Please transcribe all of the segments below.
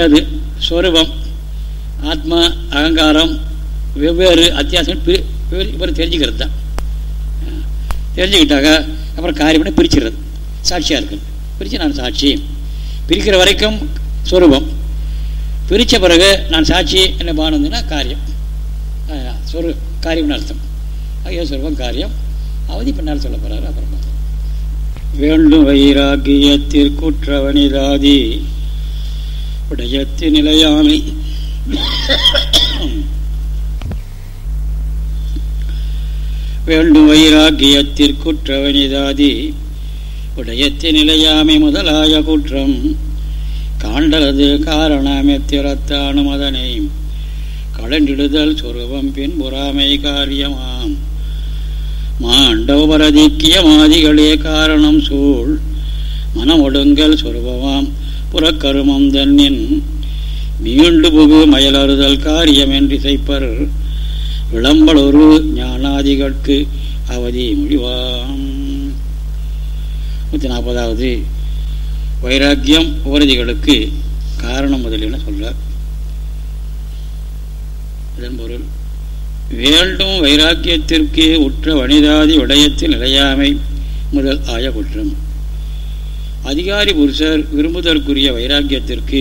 ஏது? ஸ்வரூபம் ஆத்மா அகங்காரம் வெவ்வேறு அத்தியாசம் இவர் தெரிஞ்சுக்கிறது தான். தெரிஞ்சுக்கிட்டாக்கா அப்புறம் காரியம்னா பிரிச்சுக்கிறது சாட்சியாக இருக்குது. பிரித்து நான் சாட்சி. பிரிக்கிற வரைக்கும் ஸ்வரூபம் பிரித்த பிறகு நான் சாட்சி என்ன பானதுன்னா காரியம். சொரு காரியம்னு அர்த்தம். ஐயோ சொருபம் காரியம். அவதி பின்னால் சொல்ல போகிறாரு அப்புறம் வேண்டும் வைராக்கியத்திற்குற்றவனிதாதி உடையத்து நிலையாமை. வேண்டும் வைராக்கியத்திற்குற்றவனிதாதி உடையத்து நிலையாமை முதலாய குற்றம். காண்டலது காரணமெத்திரத்தானும் அதனை. கலண்டிடுதல் சொருபம் பின் புறாமை காரியமாம். மாண்டவபரதிக்கிய மாதிகளே காரணம் சூழ். மனமொடுங்கல் சொருபமாம் புறக்கருமம் தன்னின் மீண்டு புகு மயலறுதல் காரியம் என்று இசைப்பர் விளம்பலொரு ஞானாதிகட்கு அவதி முடிவாம். நூற்றி நாற்பதாவது வைராக்கியம் உபரதிகளுக்கு காரணம் முதலில் சொல்றார்? இதன் பொருள் வேண்டும் வைராக்கியத்திற்கு உற்ற வனிதாதி விடயத்தில் நிலையாமை முதல் ஆய குற்றம். அதிகாரி புருஷர் விரும்புதற்குரிய வைராக்கியத்திற்கு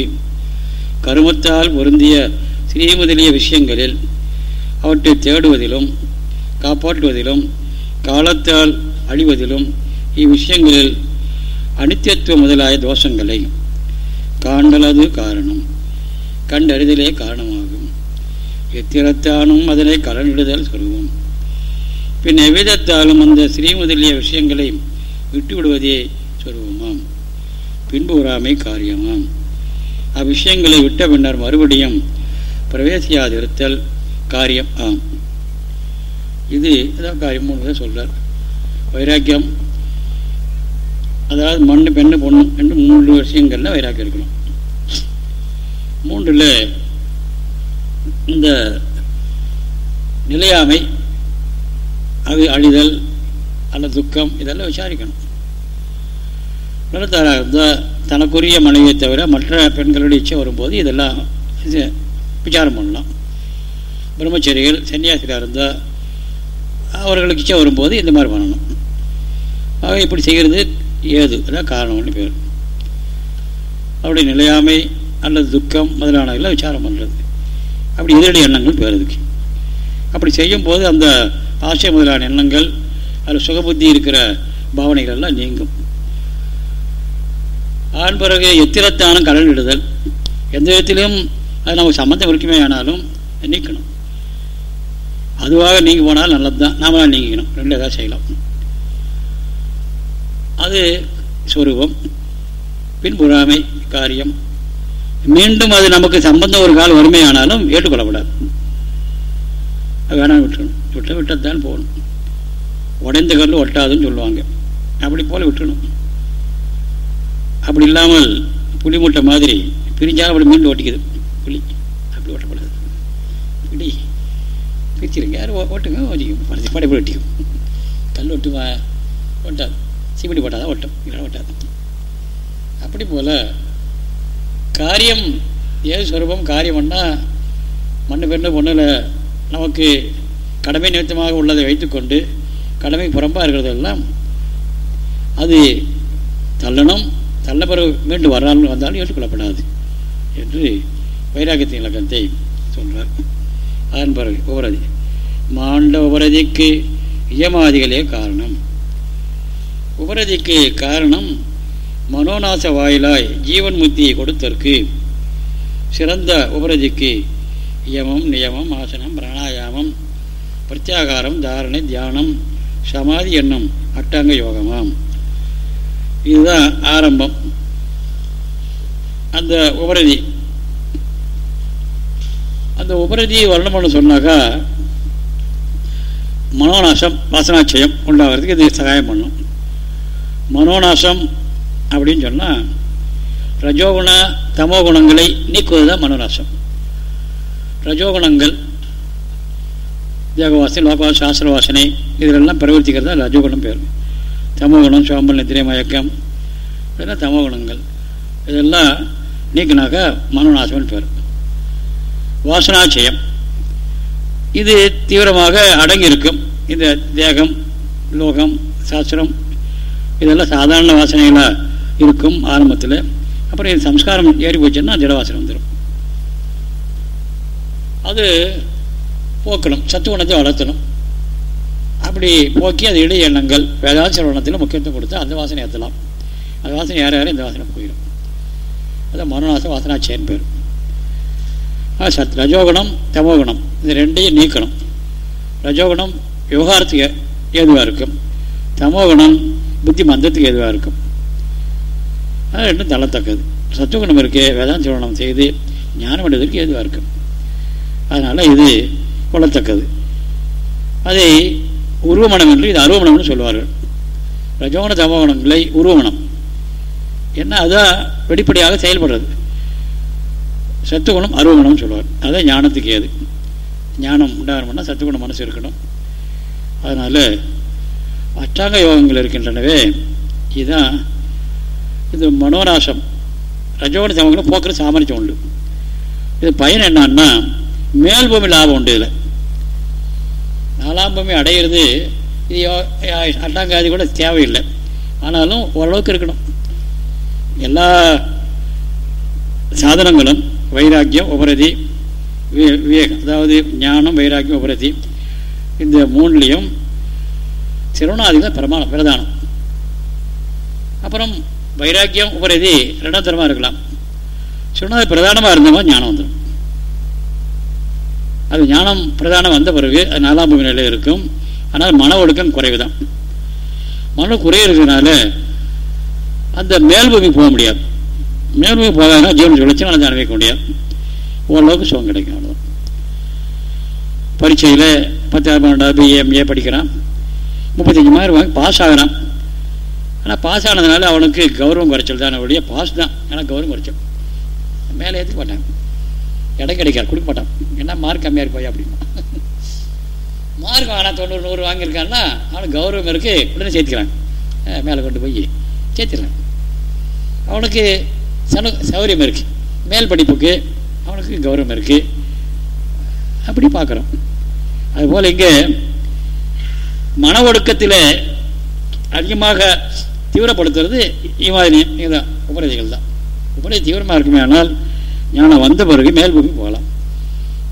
கருமத்தால் பொருந்திய ஸ்ரீ முதலிய விஷயங்களில் அவற்றை தேடுவதிலும் காப்பாற்றுவதிலும் காலத்தால் அழிவதிலும் இவ்விஷயங்களில் அனித்தியத்துவ முதலாய தோஷங்களை காண்டலது காரணம். கண்டறிதலே காரணமாகும். எத்திரத்தானும் அதனை கலனிடுதல் சொல்வோம். பின் எவ்விதத்தாலும் அந்த ஸ்ரீ முதலிய விஷயங்களை விட்டுவிடுவதே சொல்வோம். பின்பு வராமை காரியமாம். அவ்விஷயங்களை விட்ட பின்னர் மறுபடியும் பிரவேசியாதிருத்தல் காரியம் ஆம். இது இதான் காரியம் மூணு சொல்றார். வைராக்கியம் அதாவது மண் பெண்ணு பொண்ணு என்று மூன்று விஷயங்கள்ல வைராக்கியம் இருக்கணும். மூன்றில் இந்த நிலையாமை அது அழிதல் அல்ல துக்கம் இதெல்லாம் விசாரிக்கணும். தனக்குரிய மனைவியை தவிர மற்ற பெண்களுடைய இச்சை வரும்போது இதெல்லாம் விசாரம் பண்ணலாம். பிரம்மச்சரிகள் சன்னியாசிகளாக இருந்தால் அவர்களுக்கு இச்சை வரும்போது இந்த மாதிரி பண்ணணும். ஆக இப்படி செய்கிறது ஏது? அதான் காரணம்னு பேர். அவருடைய நிலையாமை அல்லது துக்கம் முதலானவெல்லாம் விசாரம் பண்ணுறது அப்படி எதிரடி எண்ணங்கள் பேர் அப்படி செய்யும் போது அந்த ஆசை முதலான எண்ணங்கள் அதில் சுகபுத்தி இருக்கிற பாவனைகள் எல்லாம் நீங்கும். அதன் பிறகு எத்திரத்தான கடல் இடுதல் எந்த விதத்திலும் அது நமக்கு சம்மந்தம் இருக்குமே ஆனாலும் நீக்கணும். அதுவாக நீங்கி போனால் நல்லது தான் நாம நீங்கிக்கணும். ரெண்டு ஏதாவது செய்யலாம். அது சொரூபம். பின்புறாமை காரியம். மீண்டும் அது நமக்கு சம்பந்தம் ஒரு காலம் வறுமையானாலும் ஏற்றுக்கொள்ளப்படாது. வேணாம் விட்டுணும் விட்ட விட்டத்தான் போகணும். உடைந்த கல் ஒட்டாதுன்னு சொல்லுவாங்க. அப்படி போல விட்டுணும். அப்படி இல்லாமல் புளி மூட்டை மாதிரி பிரிஞ்சாலும் அப்படி மீண்டும் ஓட்டிக்கிது. புளி. அப்படி ஓட்டக்கூடாது. இப்படி பிரிச்சிருங்க. யாரும் ஓட்டுங்க. ஓட்டிக்கும் படைச்சு படைப்பு ஒட்டிக்கும் கல் ஒட்டுமா ஓட்டாது. சிமெண்ட் போட்டாதான் ஒட்டும் இல்லை ஓட்டாது. அப்படி போல் காரியம் ஏது சுரூபம்? காரியம்னா மண்ணு பெண்ணு பொண்ணில் நமக்கு கடமை நிமித்தமாக உள்ளதை வைத்துக்கொண்டு கடமை புறம்பாக இருக்கிறதெல்லாம் அது தள்ளணும் நல்ல பிறகு மீண்டும் வராமல் வந்தாலும் ஏற்றுக்கொள்ளப்படாது என்று வைராக்கியத்தின் இலக்கத்தை சொல்கிறார் அதன் பிறகு உபரதி. மாண்ட உபரதிக்கு இயமாதிகளே காரணம். உபரதிக்கு காரணம் மனோநாச வாயிலாய் ஜீவன் முத்தியை கொடுத்தற்கு சிறந்த உபரதிக்கு யமம் நியமம் ஆசனம் பிராணாயாமம் பிரத்யாகாரம் தாரணை தியானம் சமாதி என்னும் அட்டாங்க யோகமாம். இதுதான் ஆரம்பம். அந்த உபரதி அந்த உபரதி வரணும்னு சொன்னாக்கா மனோநாசம் வாசனாட்சயம் உண்டாகிறதுக்கு இது சகாயம் பண்ணும். மனோநாசம் அப்படின்னு சொன்னால் ரஜோகுண தமோ குணங்களை நீக்குவது தான் மனோநாசம். ரஜோகுணங்கள் தேகவாசனை லோகவாசனை சாஸ்திர வாசனை இதிலெல்லாம் பிரவர்த்திக்கிறது தான் ரஜோகுணம் பேர். தமோகுணம் சோம்பல் நித்திரை மயக்கம் இதெல்லாம் தமோகுணங்கள். இதெல்லாம் நீக்கினாக்கா மனோநாசம்னு பேர். வாசனாச்சயம். இது தீவிரமாக அடங்கியிருக்கும். இந்த தேகம் லோகம் சாஸ்திரம் இதெல்லாம் சாதாரண வாசனைகளாக இருக்கும் ஆரம்பத்தில். அப்புறம் இது சம்ஸ்காரம் ஏறி போச்சுன்னா திடவாசனம் வந்துடும் அது போக்கணும் சத்துவணத்தை வளர்த்தணும். அப்படி போக்கி அது இடைய எண்ணங்கள் வேதாந்த சிரவணத்தில் முக்கியத்துவம் கொடுத்து அந்த வாசனை ஏற்றலாம். அந்த வாசனை யார் யாரும் இந்த வாசனை போயிடும். அதான் மனோநாச வாசனாச்சேன் பேர். சத் ரஜோகுணம் தமோகுணம் இது ரெண்டையும் நீக்கணும். ரஜோகுணம் விவகாரத்துக்கு ஏதுவாக இருக்கும். தமோகுணம் புத்தி மந்தத்துக்கு ஏதுவாக இருக்கும். அது ரெண்டும் தள்ளத்தக்கது. சத்துவகுணம் இருக்கு வேதாந்த சிரவணம் செய்து ஞானம் அடைவதற்கு ஏதுவாக இருக்கும். அதனால் இது கொள்ளத்தக்கது. அதை உருவமனம் என்று இது அருவமனம்னு சொல்லுவார்கள். ரஜோகுண தமோகுணங்களை உருவமனம் என்ன அதான் வெளிப்படையாக செயல்படுறது. சத்துகுணம் அருவமணம்னு சொல்லுவார். அதான் ஞானத்துக்கு ஏது. ஞானம் உண்டாகணும்னா சத்துகுணம் மனசு இருக்கணும். அதனால் அஷ்டாங்க யோகங்கள் இருக்கின்றனவே இதுதான் இது மனோநாசம் ரஜோகண தமோகுணம் போக்குற சாமர்த்தியம் உண்டு. இது பயன் என்னன்னா மேல்பூமி லாபம் உண்டு இதில். நாலாம் பூமி அடையிறது இது அட்டாங்காதி கூட தேவையில்லை. ஆனாலும் ஓரளவுக்கு இருக்கணும். எல்லா சாதனங்களும் வைராக்கியம் உபரதி விவேகம் அதாவது ஞானம் வைராக்கியம் உபரதி இந்த மூணுலேயும் சிறுவனாதிகள் பிரமாணம் பிரதானம். அப்புறம் வைராக்கியம் உபரதி ரெண்டாம் தரமாக இருக்கலாம். சிறுவனாதி பிரதானமாக இருந்தவங்க ஞானம் வந்துடும் அது ஞானம் பிரதானம் வந்த பிறகு அது நாலாம் பூமி நிலையில் இருக்கும். ஆனால் மன ஒழுக்கம் குறைவு தான் மன குறை இருக்கிறதுனால அந்த மேல்பூமி போக முடியாது. மேல்பூமி போகாதுன்னா ஜீவன் விளைச்சி நான் அனுபவிக்க முடியாது. ஓரளவுக்கு சுகம் கிடைக்கும் அவ்வளோதான் பரீட்சையில் பத்தாயிரம் பன்னெண்டாவது பிஎம்ஏ படிக்கிறான். முப்பத்தஞ்சு மாதிரி வாங்கி பாஸ் ஆகிறான். ஆனால் பாஸ் ஆனதுனால அவனுக்கு கௌரவம் குறைச்சல் தான் அவனுடைய பாஸ் தான். ஆனால் கௌரவம் குறைச்சல். மேலே ஏற்றுக்க மாட்டாங்க இடம் கிடைக்காது கொடுக்க மாட்டான் என்ன மார்க் கம்மியாக இருப்பாயா அப்படின்னா. மார்க் வாங்கினா தொண்ணூறு நூறு வாங்கியிருக்கான்னா அவனுக்கு கௌரவம் இருக்குது உடனே சேர்த்துக்கிறாங்க. மேலே கொண்டு போய் சேர்த்துக்கிறாங்க. அவனுக்கு சனு சௌகரியம் இருக்குது மேல் படிப்புக்கு அவனுக்கு கௌரவம் இருக்குது அப்படி பார்க்குறோம். அதுபோல் இங்கே மன ஒடுக்கத்தில் அதிகமாக தீவிரப்படுத்துறது இமாதிரி இதுதான் உபரதிகள் தான். உபரதி தீவிரமாக இருக்குமே ஆனால் ஞானம் வந்த பிறகு மேல் பூமி போகலாம்.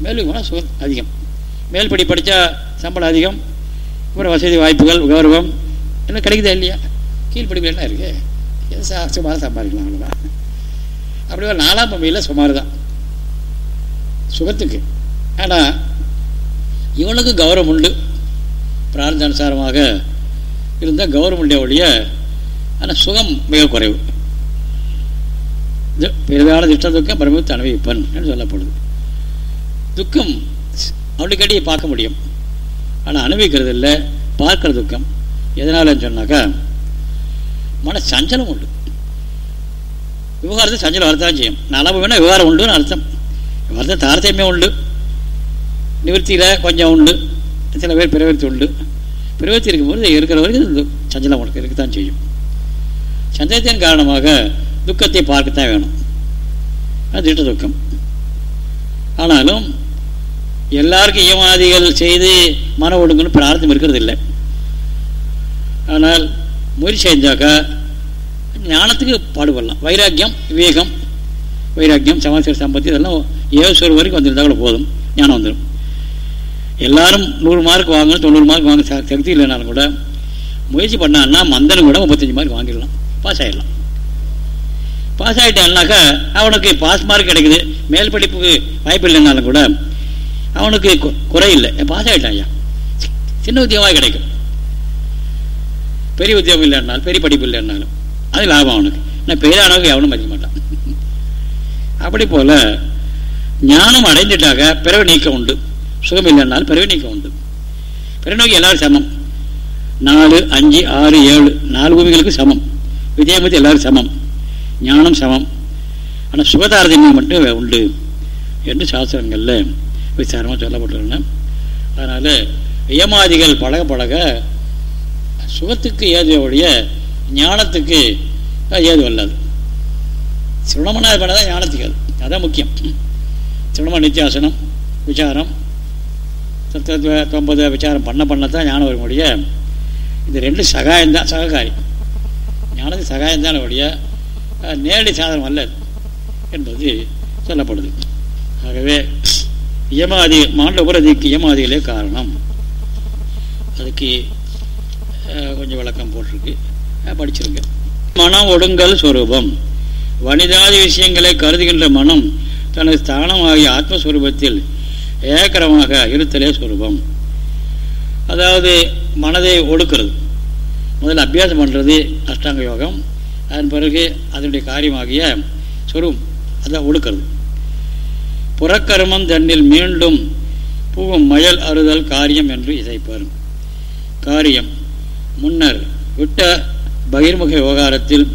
மேல் போனால் சுகம் அதிகம். மேல்படி படித்தா சம்பளம் அதிகம். அப்புறம் வசதி வாய்ப்புகள் கௌரவம் என்ன கிடைக்குதா இல்லையா? கீழ்படிப்பு என்ன இருக்குது எது சுமாராக சம்பாதிக்கலாம் அவ்வளோதான் அப்படி ஒரு நாலாம் பூமியில் சுமார் தான் சுகத்துக்கு. ஆனால் இவனுக்கு கௌரவம் உண்டு. பிரார்த்தானுசாரமாக இருந்தால் கௌரவம் உண்டே ஒழிய ஆனால் சுகம் மிக குறைவு. பெரிதான திட்ட துக்கம் பிரமித்து அனுபவிப்பன் என்று சொல்லப்படுது. துக்கம் அடிக்கடி பார்க்க முடியும். ஆனால் அனுபவிக்கிறது இல்லை பார்க்குற துக்கம். எதனாலன்னு சொன்னாக்கா மன சஞ்சலம் உண்டு. விவகாரத்தை சஞ்சலம் வரத்தான் செய்யும். நலவு வேணால் விவகாரம் உண்டுன்னு அர்த்தம். விவகாரத்தை தாரத்தையுமே உண்டு. நிவர்த்தியில் கொஞ்சம் உண்டு. சில பேர் பிரவர்த்தி உண்டு. பிரவர்த்தி இருக்கும்போது இருக்கிற வரைக்கும் சஞ்சலம் உனக்கு இருக்கத்தான் செய்யும். சஞ்சலத்தின் காரணமாக துக்கத்தை பார்க்கத்தான் வேணும். அது திட்ட துக்கம். ஆனாலும் எல்லாருக்கும் இயமாதிகள் செய்து மன ஒடுங்கன்னு பிரார்த்தம் இருக்கிறது இல்லை ஆனால் முயற்சி செஞ்சாக்கா ஞானத்துக்கு பாடுபடலாம். வைராக்கியம் விவேகம் வைராக்கியம் சமாச்சார சம்பத்தி இதெல்லாம் ஏசுவர் வரைக்கும் வந்திருந்தா கூட போதும். ஞானம் வந்துடும் எல்லாரும் நூறு மார்க் வாங்கணும் தொண்ணூறு மார்க் வாங்க சக்தி இல்லைனாலும் கூட முயற்சி பண்ணான்னா மந்தனும் கூட முப்பத்தஞ்சு மார்க் வாங்கிடலாம். பாஸ் ஆகிடலாம் பாஸ் ஆகிட்டான்னாக்கா அவனுக்கு பாஸ் மார்க் கிடைக்குது. மேல் படிப்புக்கு வாய்ப்பு இல்லைனாலும் கூட அவனுக்கு குறை இல்லை. பாஸ் ஆகிட்டான் ஐயா. சின்ன உத்தியோகமாக கிடைக்கும். பெரிய உத்தியோகம் இல்லைன்னாலும் பெரிய படிப்பு இல்லைன்னாலும் அது லாபம் அவனுக்கு. நான் பெரியானவங்க எவனும் மதிக்க மாட்டான். அப்படி போல் ஞானம் அடைஞ்சிட்டாக்க பிறகு நீக்கம் உண்டு. சுகம் இல்லைன்னாலும் பிறகு நீக்கம் உண்டு. பிறகு நோக்கி எல்லாரும் சமம். நாலு அஞ்சு ஆறு ஏழு நாலு பூமிகளுக்கு சமம். விஜயமதி எல்லாரும் சமம். ஞானம் சமம். ஆனால் சுகதாரதன்யம் மட்டும் உண்டு என்று சாஸ்திரங்களில் விசாரமாக சொல்லப்பட்டுள்ளன அதனால் ஏமாதிகள் பழக பழக சுகத்துக்கு ஏதுவடைய ஞானத்துக்கு ஏது வல்லாது. சிரமணம் பண்ண தான் ஞானத்துக்கு அது அதான் முக்கியம். சிரம நித்தியாசனம் விசாரம் தத்துவ தொம்பது விசாரம் பண்ண பண்ண தான் ஞானம் வரும் ஒழிய இது ரெண்டு சகாயம்தான் சககாரி. ஞானத்துக்கு சகாயம்தான் ஒழிய நேரடி சாதனம் அல்ல என்பது சொல்லப்படுது. ஆகவே இயமாதி மாண்ட உபரதிக்கு இயமாதிகளே காரணம். அதுக்கு கொஞ்சம் விளக்கம் போட்டிருக்கு. படிச்சிருங்க. மனம் ஒடுங்கல் சுரூபம். வனிதாதி விஷயங்களை கருதுகின்ற மனம் தனது ஸ்தானமாகிய ஆத்மஸ்வரூபத்தில் ஏக்கரமாக இருத்தலே சுரூபம். அதாவது மனதை ஒடுக்கிறது. முதல்ல அபியாசம் பண்ணுறது அஷ்டாங்க யோகம் அதன் பிறகு அதனுடைய காரியமாகிய சொரும் அதை ஒழுக்கிறது புறக்கருமம் தன்னில் மீண்டும் பூவும் மயல் அறுதல் காரியம் என்று இசைப்பார். காரியம் முன்னர் விட்ட பகிர்முக விவகாரத்தில்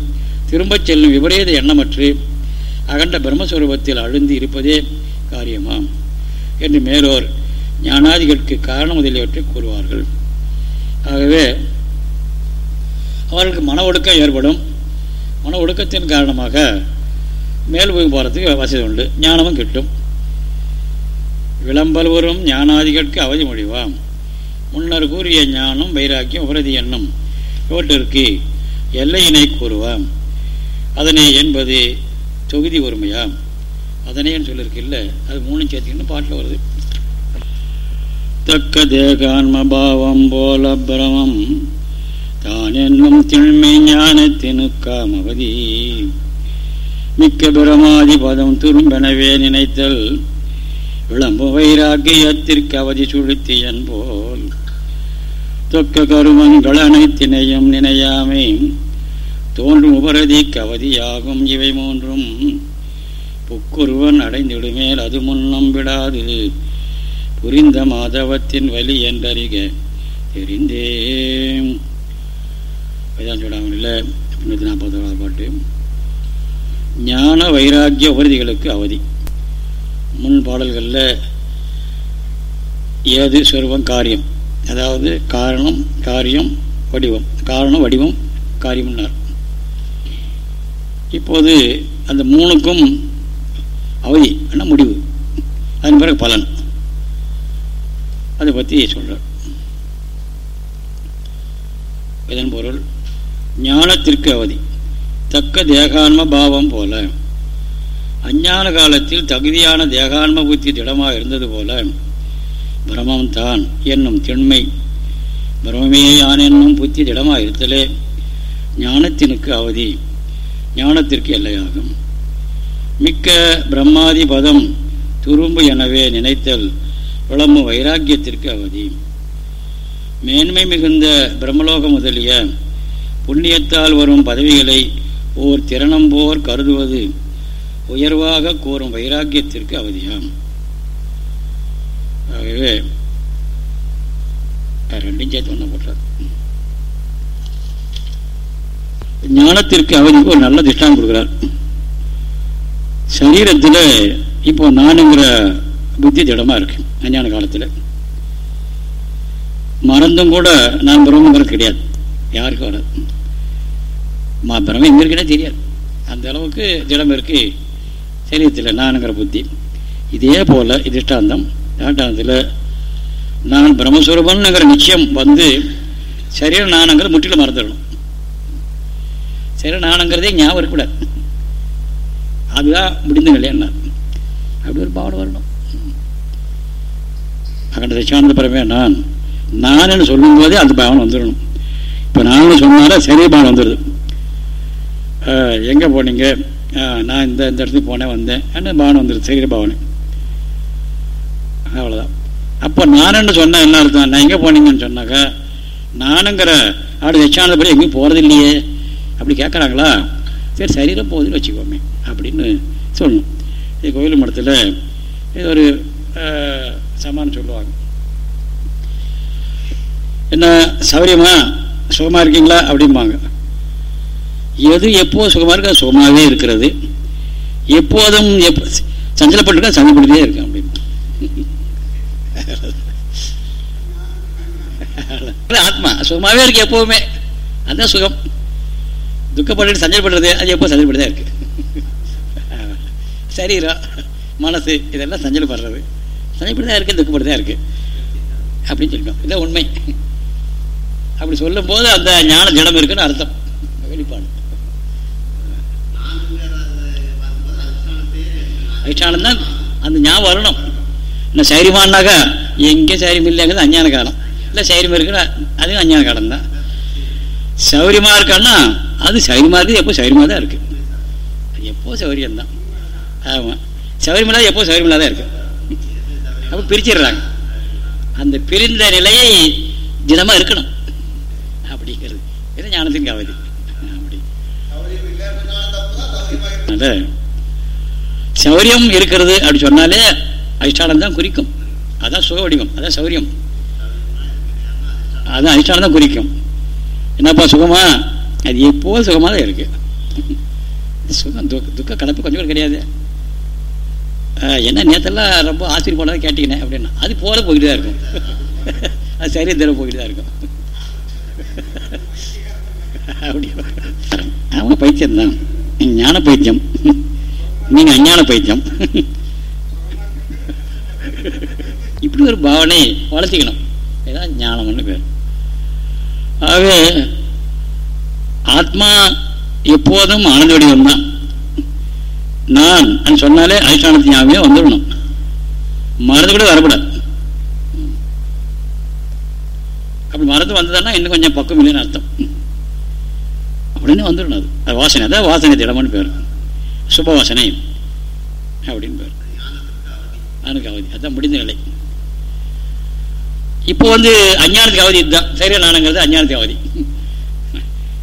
திரும்பச் செல்லும் விபரீத எண்ணமற்று அகண்ட பிரம்மஸ்வரூபத்தில் அழுந்தி இருப்பதே காரியமாம் என்று மேலோர் ஞானாதிகளுக்கு காரணம் முதலியவற்றை கூறுவார்கள். ஆகவே அவர்களுக்கு மன ஒடுக்கம் ஏற்படும். மன ஒடுக்கத்தின் காரணமாக மேல் போய் போகிறதுக்கு வசதி உண்டு. ஞானமும் கிட்டும். விளம்பல் வரும் ஞானாதிகளுக்கு அவதி முடிவாம். முன்னர் கூறிய ஞானம் வைராக்கியம் உபரதி எண்ணம் இவற்றிற்கு எல்லையினை கூறுவாம். அதனை என்பது தொகுதி ஒருமையாம் அதனேன்னு சொல்லியிருக்கில்ல அது மூணு சேர்த்துக்கின்னு பாட்டில் வருது. தக்க தேகான்மபாவம் போல பிரமம். தான் என்னும் திண்மை ஞானத்தினுக்காம் அவதி மிக்க பிரமாதி பதம் துரும்பெனவே நினைத்தல் விளம்பு வைராக்கியத்திற்கு அவதி சுழுத்தியன் போல் தொக்க கருமங்கள் அனைத்தினையும் நினையாமை தோன்றும் உபரதி கவதியாகும் இவை மூன்றும். புக்குருவன் அடைந்திடுமேல் அது முன்னம் விடாது. புரிந்த மாதவத்தின் வலி என்றறிக தெரிந்தேன். வேதாந்த சூடாமணியில் நூற்றி முன்னூற்றி நாற்பத்தோராவது பாட்டு ஞான வைராக்கிய உபரிதிகளுக்கு அவதி. முன் பாடல்களில் ஏது சொருபம் காரியம். அதாவது காரணம் காரியம் வடிவம். காரணம் வடிவம் காரியம்னார். இப்போது அந்த மூணுக்கும் அவதி என்ன முடிவு. அதன் பிறகு பலன். அதை பற்றி சொல்கிறார் இதன் பொருள் ஞானத்திற்கு அவதி. தக்க தேகான்ம பாவம் போல. அஞ்ஞான காலத்தில் தகுதியான தேகான்ம புத்தி திடமாக இருந்தது போல. பிரமம் தான் என்னும் திண்மை பிரமே யான் என்னும் புத்தி திடமாக இருத்தலே ஞானத்தினுக்கு அவதி. ஞானத்திற்கு எல்லையாகும். மிக்க பிரம்மாதி பதம் துரும்பு எனவே நினைத்தல் விளம்பும் வைராக்கியத்திற்கு அவதி. மேன்மை மிகுந்த பிரம்மலோகம் முதலிய புண்ணியத்தால் வரும் பதவிகளை ஓர் திறனம்போர் கருதுவது உயர்வாக கூறும் வைராக்கியத்திற்கு அவதியாம். ஆகவே ரெண்டும் சேர்த்து ஒன்று போட்டார். ஞானத்திற்கு அவதிக்கு ஒரு நல்ல திஷ்டம் கொடுக்குறார். சரீரத்தில் இப்போ நானுங்கிற புத்தி திடமாக இருக்கு அஞ்ஞான காலத்தில். மறந்தும் கூட நான் பிரம்மங்கிறது கிடையாது. யாருக்கும் வராது மா பிரம்மம் எங்கே இருக்குன்னே தெரியாது. அந்த அளவுக்கு திடம் இருக்கு. சரீரத்தில் நானுங்கிற புத்தி. இதே போல் திஷ்டாந்தம் திஷ்டாந்தத்தில் நான் பிரம்மஸ்வரூபம்ங்கிற நிச்சயம் வந்து சரீர நானுங்கிறது முற்றிலும் மறந்துடணும். சரீர நானுங்கிறதே ஞாபகம் இருக்கக்கூடாது. அதுதான் முடிந்த நிலையன்னா அப்படி ஒரு பாவனை வரணும். அகண்ட தட்சானந்த பரமே நான் நான் சொல்லும்போதே அந்த பாவனை வந்துடணும். இப்போ நான் சொன்னால சரி வந்துடுது எங்கே போனீங்க? நான் இந்த இந்த இடத்துக்கு போனேன் வந்தேன். என்ன பாவனை வந்துடுது சரீர பாவனை அவ்வளோதான் அப்போ நானுன்னு சொன்னால் என்ன அர்த்தம் நான் எங்கே போனீங்கன்னு சொன்னாக்கா நானுங்கிற ஆடு தட்சானந்த படி எங்கேயும் போகிறது இல்லையே. அப்படி கேட்குறாங்களா சரி சரீரம் போகுதுன்னு வச்சுக்கோமே அப்படின்னு சொல்லணும். இது கோயில் மடத்தில் இது ஒரு சமானம் சொல்லுவாங்க. என்ன சௌரியமாக சுகமாக இருக்கீங்களா? அப்படிம்பாங்க. எது எப்போ சுகமாக இருக்கா சுகமாகவே இருக்கிறது. எப்போதும் எப்போ சஞ்சலப்பட்டுருக்கா சஞ்சலப்பட்டுட்டே இருக்கேன் அப்படின்னு ஆத்மா சுகமாகவே இருக்கு எப்போவுமே அதுதான் சுகம். துக்கப்பட்டு சஞ்சல்படுறது அது எப்போ சஞ்சல்பட்டு தான் இருக்கு. சரீரம் மனசு இதெல்லாம் சஞ்சலப்படுறது. சஞ்சலப்பட்டு தான் இருக்குது துக்கப்பட்டு தான் இருக்குது அப்படின்னு சொல்லிட்டோம். இதான் உண்மை. அப்படி சொல்லும் போது அந்த ஞான ஜடம் இருக்குன்னு அர்த்தம். வெளிப்பாடு. அதிஷ்டானம் தான் அந்த ஞாபகம் வரணும். இல்லை சைரியமானாக்கா எங்கே சைரியம் இல்லைங்கிறது அஞ்ஞான காலம். இல்லை சைரியம் இருக்குன்னா அதுவும் அஞ்ஞான காலம் தான். சௌரியமாக இருக்கான்னா அது சௌரியமாக இருக்குது எப்போ சௌரியமாக தான் இருக்குது. எப்போ சௌரியம்தான் ஆமாம் சௌரியமில்லாத எப்போ சௌரியமில்லாத இருக்குது. அப்போ பிரிச்சிடுறாங்க. அந்த பிரிந்த நிலையை தினமாக இருக்கணும். ஞானத்தின் கவதி அப்படி. சௌரியம் இருக்கிறது அப்படி சொன்னாலே அதிஷ்டானம் தான் குறிக்கும். அதான் சுக வடிவம் அதான் சௌரியம். அதான் அதிஷ்டானம் தான் குறிக்கும். என்னப்பா சுகமா? அது எப்போ சுகமாக தான் இருக்கு சுகம் துக்க துக்க கலப்பு கொஞ்சம் கூட கிடையாது. என்ன நேற்றெல்லாம் ரொம்ப ஆசிரியர் போனதை கேட்டீங்கண்ணே அப்படின்னா அது போல போய்கிட்டு தான் இருக்கும். அது சரியா தர போய்கிட்டு தான் இருக்கும். அப்படி அவன் பைத்தியம் தான். ஞான பைத்தியம். நீங்கள் அஞ்ஞான பைத்தியம். இப்படி ஒரு பாவனை வளர்த்திக்கணும். இதுதான் ஞானம்னு பேர். ஆகவே ஆத்மா எப்போதும் ஆனந்த வடிவம் தான். நான் சொன்னாலே அதிஷ்டானத்தின் ஞாபகம் வந்துடணும். மறந்து கூட வரக்கூடாது. அப்படி மறந்து வந்ததுன்னா இன்னும் கொஞ்சம் பக்கம் இல்லைன்னு அர்த்தம். அப்படின்னு வந்துடணும் அது. அது வாசனை. அதான் வாசனை திடம்னு பேர். சுப வாசனை அப்படின்னு பேர். அவனுக்கு அவதி அதுதான் முடிந்த நிலை. இப்போ வந்து அஞ்ஞானத்துக்கு அவதி இதுதான். சரியா நானுங்கிறது அஞ்ஞானத்துக்கு அவதி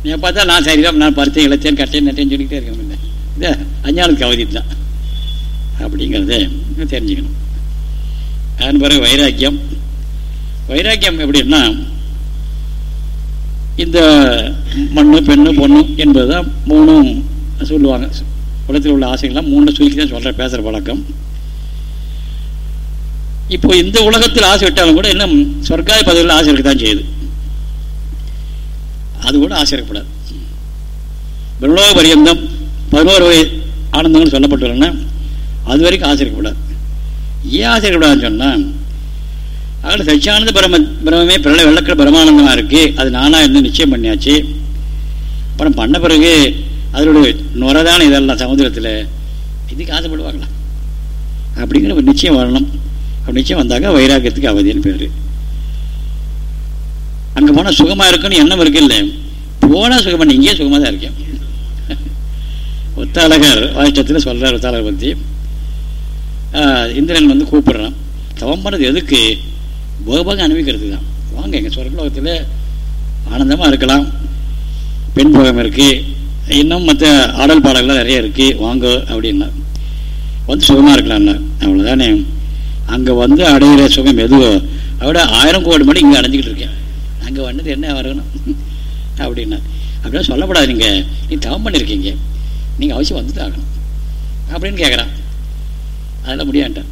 நீ பார்த்தா நான் சரிதான் நான் பருத்தேன் இழைத்தேன் கட்டேன் நட்டேன்னு சொல்லிக்கிட்டே இருக்கேன் இது அஞ்ஞானத்துக்கு அவதி தான் அப்படிங்கிறத தெரிஞ்சுக்கணும். அதன் பிறகு வைராக்கியம். வைராக்கியம் எப்படின்னா இந்த மண்ணு பெண்ணு பொண்ணு என்பதுதான் மூணும் சொல்லுவாங்க. உலகத்தில் உள்ள ஆசைகள்லாம் மூணு சுருக்கி தான் சொல்கிற பேசுகிற பழக்கம். இப்போ இந்த உலகத்தில் ஆசை விட்டாலும் கூட இன்னும் சொர்க்காய பதவியில் ஆசை இருக்க தான் செய்யுது. அது கூட ஆசை இருக்கக்கூடாது. பிரம்மலோக பரியந்தம் பதினோரு வகை ஆனந்தங்கள் சொல்லப்பட்டுள்ளன. அது வரைக்கும் ஆசை இருக்கக்கூடாது. ஏன் ஆசை இருக்கக்கூடாதுன்னு சொன்னால் அதில் சச்சியானந்த பிரம பிரமே பிரள விளக்கிற பிரமானந்தமாக இருக்குது அது நானாக இருந்து நிச்சயம் பண்ணியாச்சு. அப்புறம் பண்ண பிறகு அதனுடைய நுரதான இதெல்லாம் சமுதிரத்தில் இதுக்கு ஆசைப்படுவாங்களா அப்படிங்கிற ஒரு நிச்சயம் வரணும். அப்படி நிச்சயம் வந்தாக்க வைராக்கியத்துக்கு அவதின்னு பேர். அங்கே போனால் சுகமாக இருக்குன்னு எண்ணம் இருக்குல்ல. போனால் சுகமாக இங்கேயே சுகமாக தான் இருக்கேன் ஒத்தாளகர் வாஷ்டத்தில் சொல்கிறார் ஒத்தாளர் பற்றி இந்திரன் வந்து கூப்பிடுறான். தவம் பண்ணது எதுக்கு? போகபாக அனுபவிக்கிறது தான் வாங்க எங்கள் சொர்க்கலோகத்தில் ஆனந்தமாக இருக்கலாம். பெண் போகம் இருக்குது இன்னும் மற்ற ஆடல் பாடல்கள்லாம் நிறைய இருக்குது வாங்க அப்படின்னா. வந்து சுகமாக இருக்கலாம்னா அவ்வளோதானே அங்கே வந்து அடையிற சுகம் எதுவோ அதோட ஆயிரம் கோடி மணி இங்கே அடைஞ்சிக்கிட்டு இருக்கேன். அங்கே வந்தது என்ன வரணும்? அப்படின்னா. அப்படின்னா சொல்லப்படாது நீங்கள் நீ தவம் பண்ணியிருக்கீங்க நீங்கள் அவசியம் வந்து ஆகணும். அப்படின்னு கேட்குறான் அதெல்லாம் முடியாண்டான்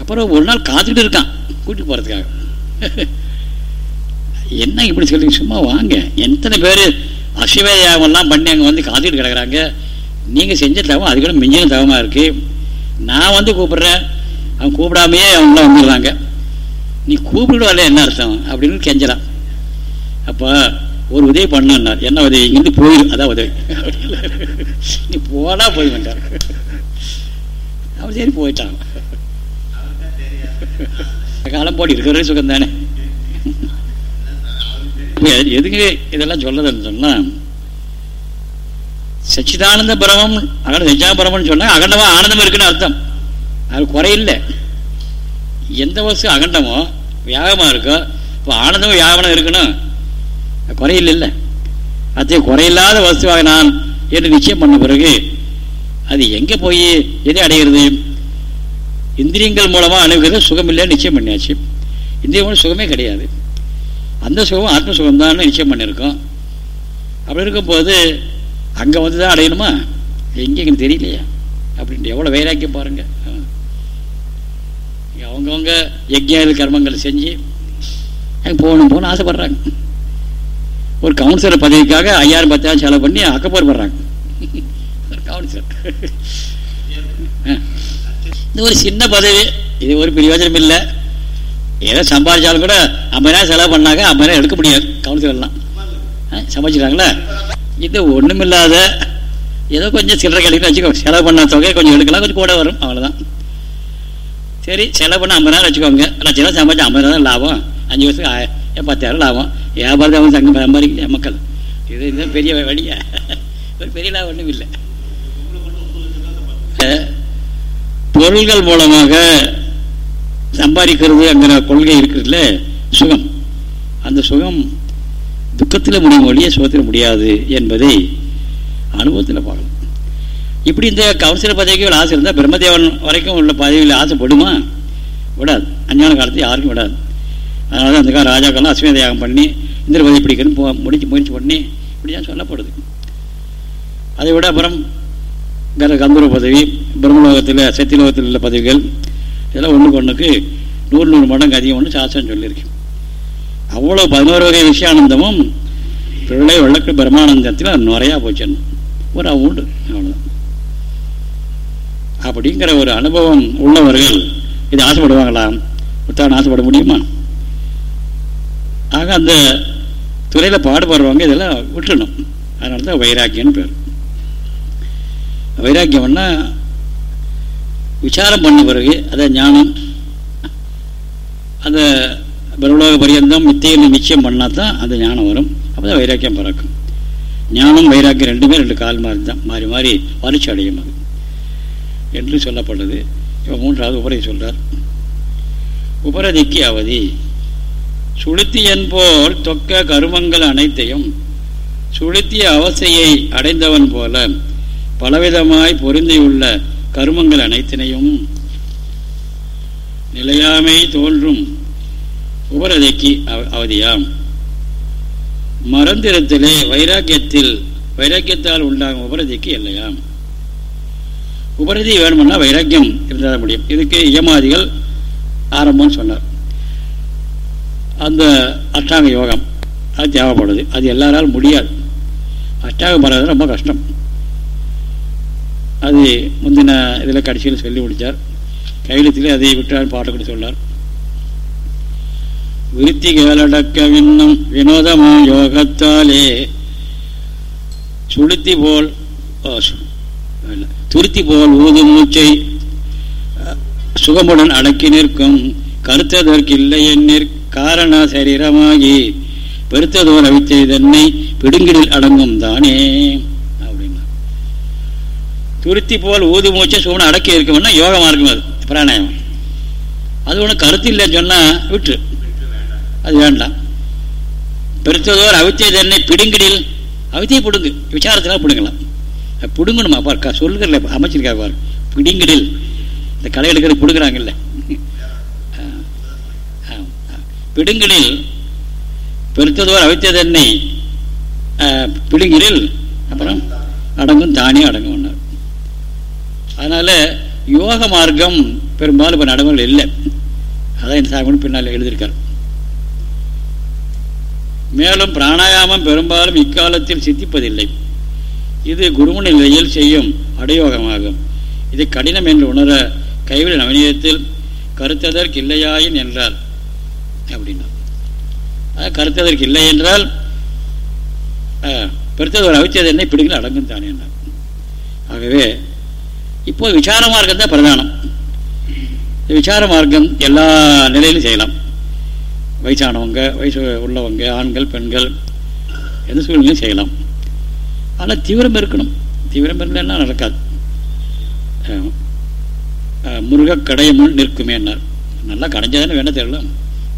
அப்புறம் ஒரு நாள் காத்துக்கிட்டு இருக்கான். கூட்டிட்டு போகிறதுக்காக என்ன இப்படி சொல்லி சும்மா வாங்க. எத்தனை பேர் அசிவயாமெல்லாம் பண்ணி அங்கே வந்து காத்துக்கிட்டு கிடக்குறாங்க. நீங்கள் செஞ்ச தவம் அது கூட மிஞ்சின தவமாக இருக்குது நான் வந்து கூப்பிட்றேன். அவன் கூப்பிடாமையே அவங்களாம் வந்துடுறாங்க. நீ கூப்பிட்டு என்ன அர்த்தம்? அப்படின்னு கெஞ்சலாம். அப்போ ஒரு உதவி பண்ணார் என்ன உதவி? இங்கேருந்து போயிடும் அதான் உதவி. நீ போனால் போய் வந்தார் அவன் சரி போயிட்டான். காலம் போட்டு இருக்கிறதே சுகம் தானே? எதுக்கு இதெல்லாம் சொல்லதுன்னு சொன்னால் சச்சிதானந்த பிரமம் அகண்ட சச்சிதா பிரமம்னு சொன்னால் அகண்டமா ஆனந்தம் இருக்குன்னு அர்த்தம். அது குறையில்லை. எந்த வசு அகண்டமோ வியாகமாக இருக்கோ இப்போ ஆனந்தமும் வியாகனம் இருக்கணும். குறையில்லை அத்தைய குறையில்லாத வஸ்துவாக நான் என்று நிச்சயம் பண்ண பிறகு அது எங்கே போய் எதை அடைகிறது? இந்திரியங்கள் மூலமாக அணுகிறது சுகம் இல்லைன்னு நிச்சயம் பண்ணியாச்சு. இந்திரியம் மூலம் சுகமே கிடையாது. அந்த சுகம் ஆத்ம சுகம் நிச்சயம் பண்ணியிருக்கோம். அப்படி இருக்கும்போது அங்கே வந்து தான் அடையணுமா? எங்கே எங்களுக்கு தெரியலையா. அப்படின்ட்டு எவ்வளோ வைராக்கியம் பாருங்கள் அவங்கவுங்க யஜ்யாதி கர்மங்கள் செஞ்சு அங்கே போகணும் போகணும் ஆசைப்படுறாங்க. ஒரு கவுன்சிலர் பதவிக்காக ஐயாயிரம் பத்தாயிரம் செலவு பண்ணி அக்கப்போர் படுறாங்க. கவுன்சிலர் கவுன்சிலர் இது ஒரு சின்ன பதவி இது ஒரு பிரயோஜனம் இல்லை. ஏதோ சம்பாதிச்சாலும் கூட ஐம்பதாயிரம் செலவு பண்ணாக்க ஐம்பதாயிரம் எடுக்க முடியாது கவுன்சிலர்லாம் சமைச்சிட்டாங்களா இது ஒன்றுமில்லாத ஏதோ கொஞ்சம் சில்லறை கிடைக்கும் வச்சுக்கோ செலவு பண்ண தொகையை கொஞ்சம் எடுக்கலாம் கொஞ்சம் கூட வரும் அவ்வளோதான் சரி செலவு பண்ண ஐம்பதாயிரம் வச்சுக்கோங்க. லட்சம் சம்பாதிச்சு ஐம்பதாயிரம் லாபம். அஞ்சு வருஷத்துக்கு பத்தாயிரம் லாபம். வியாபாரத்தை அவங்க சங்கம் சம்பாதிக்க மக்கள். இது இதுதான் பெரிய வழியா. ஒரு பெரிய லாபம் ஒன்றும் இல்லை பொருள்கள் மூலமாக சம்பாதிக்கிறதுங்கிற கொள்கை இருக்கிறதுல சுகம். அந்த சுகம் துக்கத்தில் முடியும் ஒழிய சுகத்தில் முடியாது என்பதை அனுபவத்தில் பார்க்கலாம் இப்படி இந்த கவுன்சிலர் பதவிக்கு ஆசை இருந்தால் பிரம்மதேவன் வரைக்கும் உள்ள பதவியில் ஆசைப்படுமா விடாது. அஞ்ஞான காலத்தில் யாருக்கும் விடாது. அதனால அந்த கால ராஜாக்கள்லாம் அஸ்வமேத யாகம் பண்ணி இந்திர பதவி பிடிக்கணும் முடிச்சு முயற்சி பண்ணி இப்படி தான் சொல்லப்படுது. அதை விட அப்புறம் கந்தூர பதவி பிரம்மலோகத்தில் சத்தியலோகத்தில் உள்ள பதவிகள் இதெல்லாம் ஒன்றுக்கு ஒன்றுக்கு நூறு நூறு மடங்கு அதிகம் ஒன்று சாஸ்திரம் சொல்லியிருக்கு. அவ்வளோ பதினோரு வகை விஷயானந்தமும் பிள்ளை வழக்கு பிரம்மானந்தத்தில் நிறையா போச்சுன்னு ஒரு உண்டு அவ்வளோதான் அப்படிங்கிற ஒரு அனுபவம் உள்ளவர்கள் இது ஆசைப்படுவாங்களா? தான் ஆசைப்பட முடியுமா? ஆக அந்த துறையில் பாடுபடுறவங்க இதெல்லாம் விட்டுணும் அதனால தான் வைராக்கியன்னு பேர். வைராக்கியம்னா விசாரம் பண்ண பிறகு அதை ஞானம் அந்த பிரபலோக பரியந்தம் மித்தையில் நிச்சயம் பண்ணால் தான் அந்த ஞானம் வரும். அப்போ தான் வைராக்கியம் பிறக்கும். ஞானம் வைராக்கியம் ரெண்டுமே ரெண்டு கால் மாறி தான் மாறி மாறி வளர்ச்சி அடையும் அது. என்று சொல்லப்பட்டது. இப்போ மூன்றாவது உபரதி சொல்கிறார் உபரதிக்கு அவதி சுளுத்தி என்போல் தொக்க கருமங்கள் அனைத்தையும் சுளுத்திய அவசையை அடைந்தவன் போல பலவிதமாய் பொருந்தியுள்ள கருமங்கள் அனைத்தினையும் நிலையாமை தோன்றும் உபரதைக்கு அவதியாம். மறந்திரத்திலே வைராக்கியத்தில் வைராக்கியத்தால் உண்டாகும் உபரதிக்கு இல்லையாம் உபரதி வேணும்னா வைராக்கியம் இருந்தால் முடியும். இதுக்கு இயமாதிகள் ஆரம்பம்னு சொன்னார். அந்த அஷ்டாங்க யோகம் அது தேவைப்படுது. அது எல்லாராலும் முடியாது. அஷ்டாங்கம் பரவது ரொம்ப கஷ்டம். அது முந்தின இதில் கடைசியில் சொல்லி முடித்தார் கைலத்தில் அதை விட்டால் பாட்டு கூட சொன்னார். விருத்தி கேளடக்க விண்ணும் வினோதமா யோகத்தாலே சுளுத்தி போல் துருத்தி போல் ஊது மூச்சை சுகமுடன் அடக்கி நிற்கும் கருத்ததற்கில்லை இல்லை காரண சரீரமாகி பெருத்ததோர் அவித்தை தன்னை பிடுங்கிடில் அடங்கும் தானே. துருத்தி போல் ஊது மூச்சை சுகமுடன் அடக்கி இருக்கும்னா யோகமாக இருக்கும் அது பிராணாயம். அது ஒன்று கருத்து இல்லைன்னு சொன்னால் விட்டு அது வேண்டாம். பெருத்ததோர் அவித்திய தன்னை பிடுங்கிடில் அவித்தியை பிடுங்கு. விசாரத்தில் பிடுங்கலாம். பிடுங்கணுமா? பார் சொல்லுங்கள்ல அமைச்சிருக்கா பார். பிடிங்கிடில். இந்த களை எடுக்கிறது பிடுங்குறாங்கல்ல. பிடுங்கிடில் பெருத்ததோர் அவித்திய தன்னை பிடுங்கிடில் அப்புறம் அடங்கும் தானே அடங்கும் அதனால் யோக மார்க்கம் பெரும்பாலும் இப்போ நடைமுறைகள் இல்லை. அதான் இந்த சாமி பின்னால் எழுதியிருக்கார். மேலும் பிராணாயாமம் பெரும்பாலும் இக்காலத்தில் சித்திப்பதில்லை. இது குருமண நிலையில் செய்யும் அடையோகமாகும். இது கடினம் என்று உணர கைவிட நவநீதத்தில் கருத்ததற்கு இல்லையாயின் என்றால் அப்படின்னா. கருத்ததற்கு இல்லை என்றால் பெருத்ததொரு அவிச்சது என்ன பிடிக்கல அடங்கும் தானே என்றார். ஆகவே இப்போ விசார மார்க்கம் தான் பிரதானம். விசார மார்க்கம் எல்லா நிலையிலும் செய்யலாம். வயசானவங்க வயசு உள்ளவங்க ஆண்கள் பெண்கள் எந்த சூழ்நிலையும் செய்யலாம். ஆனால் தீவிரம் இருக்கணும். தீவிரம் இல்லைன்னா நடக்காது. முருகக் கடையமுள் நிற்குமே என்னார். நல்லா கடைஞ்சதுன்னு வேணா தெரியலாம்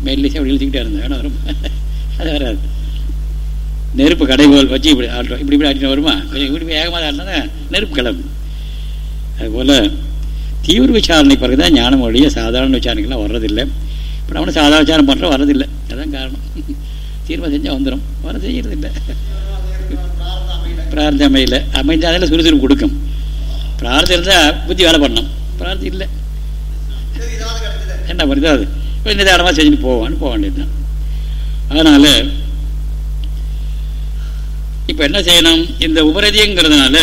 மேலே அப்படி இழுத்துக்கிட்டே இருந்தேன் வேணா வரும். அது வராது. நெருப்பு கடைபோல் வச்சு இப்படி ஆட்டோம் இப்படி இப்படி ஆட்டினா வருமா? இப்படி வேகமாக ஆட்டினா நெருப்பு கிளம்பு அதுபோல் தீவிர விசாரணை பிறகு தான் ஞானம் வழிய சாதாரண விசாரணைகள்லாம் வர்றதில்லை இப்போ நம்மளும் சாதாரண விசாரணை பண்ணுறோம் வர்றதில்லை அதான் காரணம் தீர்மானம் செஞ்சால் வந்துடும் வர செய்யறதில்லை பிரார்த்தம் அமையல அமைஞ்சாதில் சுறுசுறுப்பு கொடுக்கும் பிரார்த்தம் இருந்தால் புத்தி வேலை பண்ணணும் பிரார்த்தம் இல்லை என்ன பண்ணுறது அது கொஞ்சம் நிதானமாக செஞ்சுட்டு போவான்னு போக வேண்டியது தான் அதனால் இப்போ என்ன செய்யணும் இந்த உபரதிங்கிறதுனால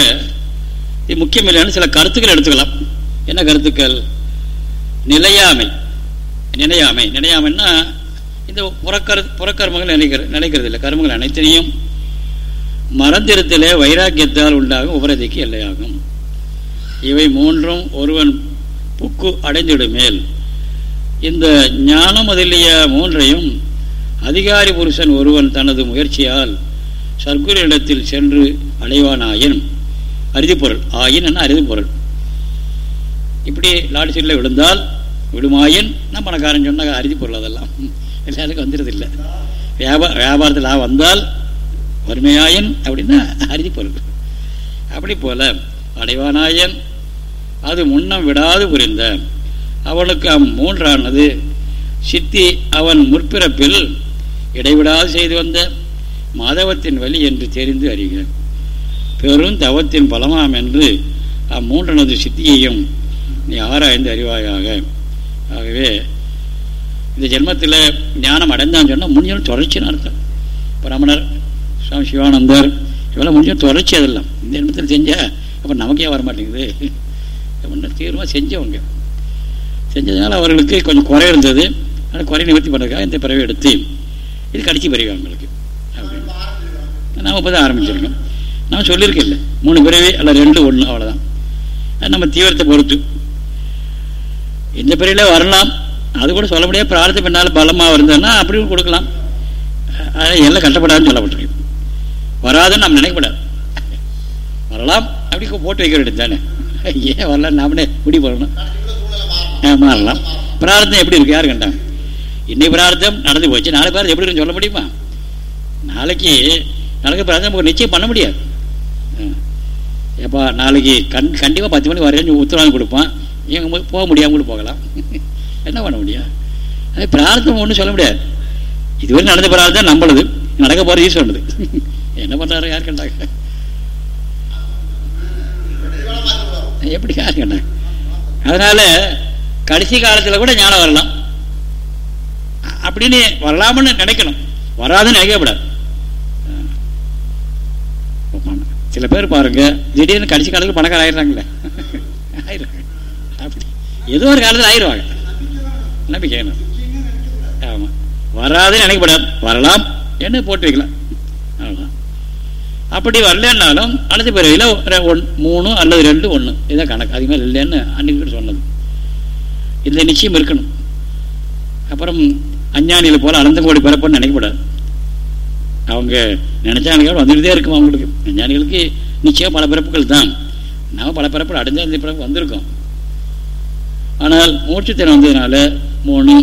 இது முக்கியம் இல்லைன்னு சில கருத்துக்கள் எடுத்துக்கலாம். என்ன கருத்துக்கள்? நிலையாமை. நினையாமை நினையாமைன்னா இந்த புறக்கரு புறக்கர்மங்கள் நினைக்கிற நினைக்கிறது இல்லை கர்மங்கள் அனைத்தினையும் மறந்திருத்தலே வைராக்கியத்தால் உண்டாகும் உபரதிக்கு எல்லையாகும். இவை மூன்றும் ஒருவன் புக்கு அடைந்துவிடும் மேல். இந்த ஞானம் முதலிய மூன்றையும் அதிகாரி புருஷன் ஒருவன் தனது முயற்சியால் சர்க்குரிடத்தில் சென்று அடைவானாயின். அறுதிப்பொருள் ஆயின் என்ன? அறுதிப்பொருள் இப்படி லாடி சீட்டில் விழுந்தால் விடுமாயின் நான் பணக்காரன் சொன்ன அறுதி பொருள் அதெல்லாம். எல்லாருக்கும் வந்துடுறதில்லை. வியாபார வியாபாரத்தில் லாபம் வந்தால் வறுமையாயன் அப்படின்னா அறுதி பொருள் அப்படி போல அடைவானாயன் அது முன்னம் விடாது புரிந்த அவனுக்கு அம்மூன்றானது சித்தி அவன் முற்பிறப்பில் இடைவிடாது செய்து வந்த மாதவத்தின் வழி என்று தெரிந்து அறிகிறான் பெரும் தவத்தின் பலமாம் என்று அம்மூன்றனது சித்தியையும் நீ ஆராய்ந்து அறிவாயாக. ஆகவே இந்த ஜென்மத்தில் ஞானம் அடைந்தான்னு சொன்னால் முடிஞ்சல் தொடர்ச்சின்னு அர்த்தம். பிராமணர் சுவாமி சிவானந்தர் இவெல்லாம் முடிஞ்சாலும் தொடர்ச்சி அதெல்லாம். இந்த ஜென்மத்தில் செஞ்சால் அப்போ நமக்கே வர மாட்டேங்குது ஒன்று தீவிரமாக செஞ்சவங்க. செஞ்சதுனால அவர்களுக்கு கொஞ்சம் குறை இருந்தது. ஆனால் குறை நிவர்த்தி பண்ணுறதுக்காக இந்த பிறவை எடுத்து இது கடைசி பிறவி அவங்களுக்கு. நாம் இப்போ தான் ஆரம்பிச்சிருக்கோம். நான் சொல்லியிருக்கேன் இல்லை. மூணு பிறவி அல்ல ரெண்டு ஒன்று அவ்வளோதான் அது நம்ம தீவிரத்தை பொறுத்து. இந்த பிறவியில் வரலாம் அது கூட சொல்ல முடியாது. பிரார்த்தம் பின்னால் பலமாக இருந்ததுன்னா அப்படியும் கொடுக்கலாம். எல்லாம் கஷ்டப்படாதுன்னு சொல்லப்பட்டிருக்கு. வராதுன்னு நம்ம நினைக்கப்படாது. வரலாம் அப்படி போட்டு வைக்க வேண்டியது தானே. ஏன் வரலாம் நாமளே முடி பண்ணணும் மாறலாம். பிரார்த்தம் எப்படி இருக்கு? யாரு கண்டாங்க? இன்னைக்கு பிரார்த்தம் நடந்து போச்சு. நாளை பிரார்த்தம் எப்படி இருக்குன்னு சொல்ல முடியுமா? நாளைக்கு நாளைக்கு பிரார்த்தம் நிச்சயம் பண்ண முடியாது. எப்போ நாளைக்கு கண் கண்டிப்பாக பத்து மணிக்கு வரேன்னு உத்தரவாதம் கொடுப்பான். எங்கள் போக முடியாமல் கூட போகலாம். என்ன பண்ண முடியும்? அது பிரார்த்தம் ஒன்றும் சொல்ல முடியாது. இதுவரை நடந்த பிரார்த்தம் நம்மளது. நடக்க போகிறது ஈஸ்வரனுது என்ன பண்ணுறாரு யார் கண்டாங்க எப்படி யார் கண்டாங்க அதனால் கடைசி காலத்தில் கூட ஞானம் வரலாம். அப்படின்னு வரலாம்னு நினைக்கணும். வராதுன்னு நினைக்கப்படாது சில பேர் பாருங்க திடீர்னு கடைசி காலத்தில் பணக்கார ஆயிடுறாங்களே. ஆயிடுறாங்க அப்படி. ஏதோ ஒரு காலத்தில் ஆயிடுவாங்க. நம்பிக்கை ஆமாம் வராதுன்னு நினைக்கப்படாது. வரலாம். என்ன போட்டு வைக்கலாம். அவ்வளோதான் அப்படி வரலன்னாலும் அடுத்த பிறவியில் ஒன் மூணு அல்லது ரெண்டு ஒன்று இதான் கணக்கு. அதிகமாக இல்லைன்னு அன்னைக்கு சொன்னது. இந்த நிச்சயம் இருக்கணும். அப்புறம் அஞ்ஞானியில் போல் அனந்த கோடி பிறப்புன்னு நினைக்கப்படாது. அவங்க நினைச்சாங்க வந்துகிட்டே இருக்கும் அவங்களுக்கு? ஞானிகளுக்கு நிச்சயம் பல பிறப்புகள் தான். நாம் பல பிறப்புகள் அடைஞ்ச இந்த பிறப்பு வந்திருக்கோம். ஆனால் மூச்சுத்திறன் வந்ததுனால மூணு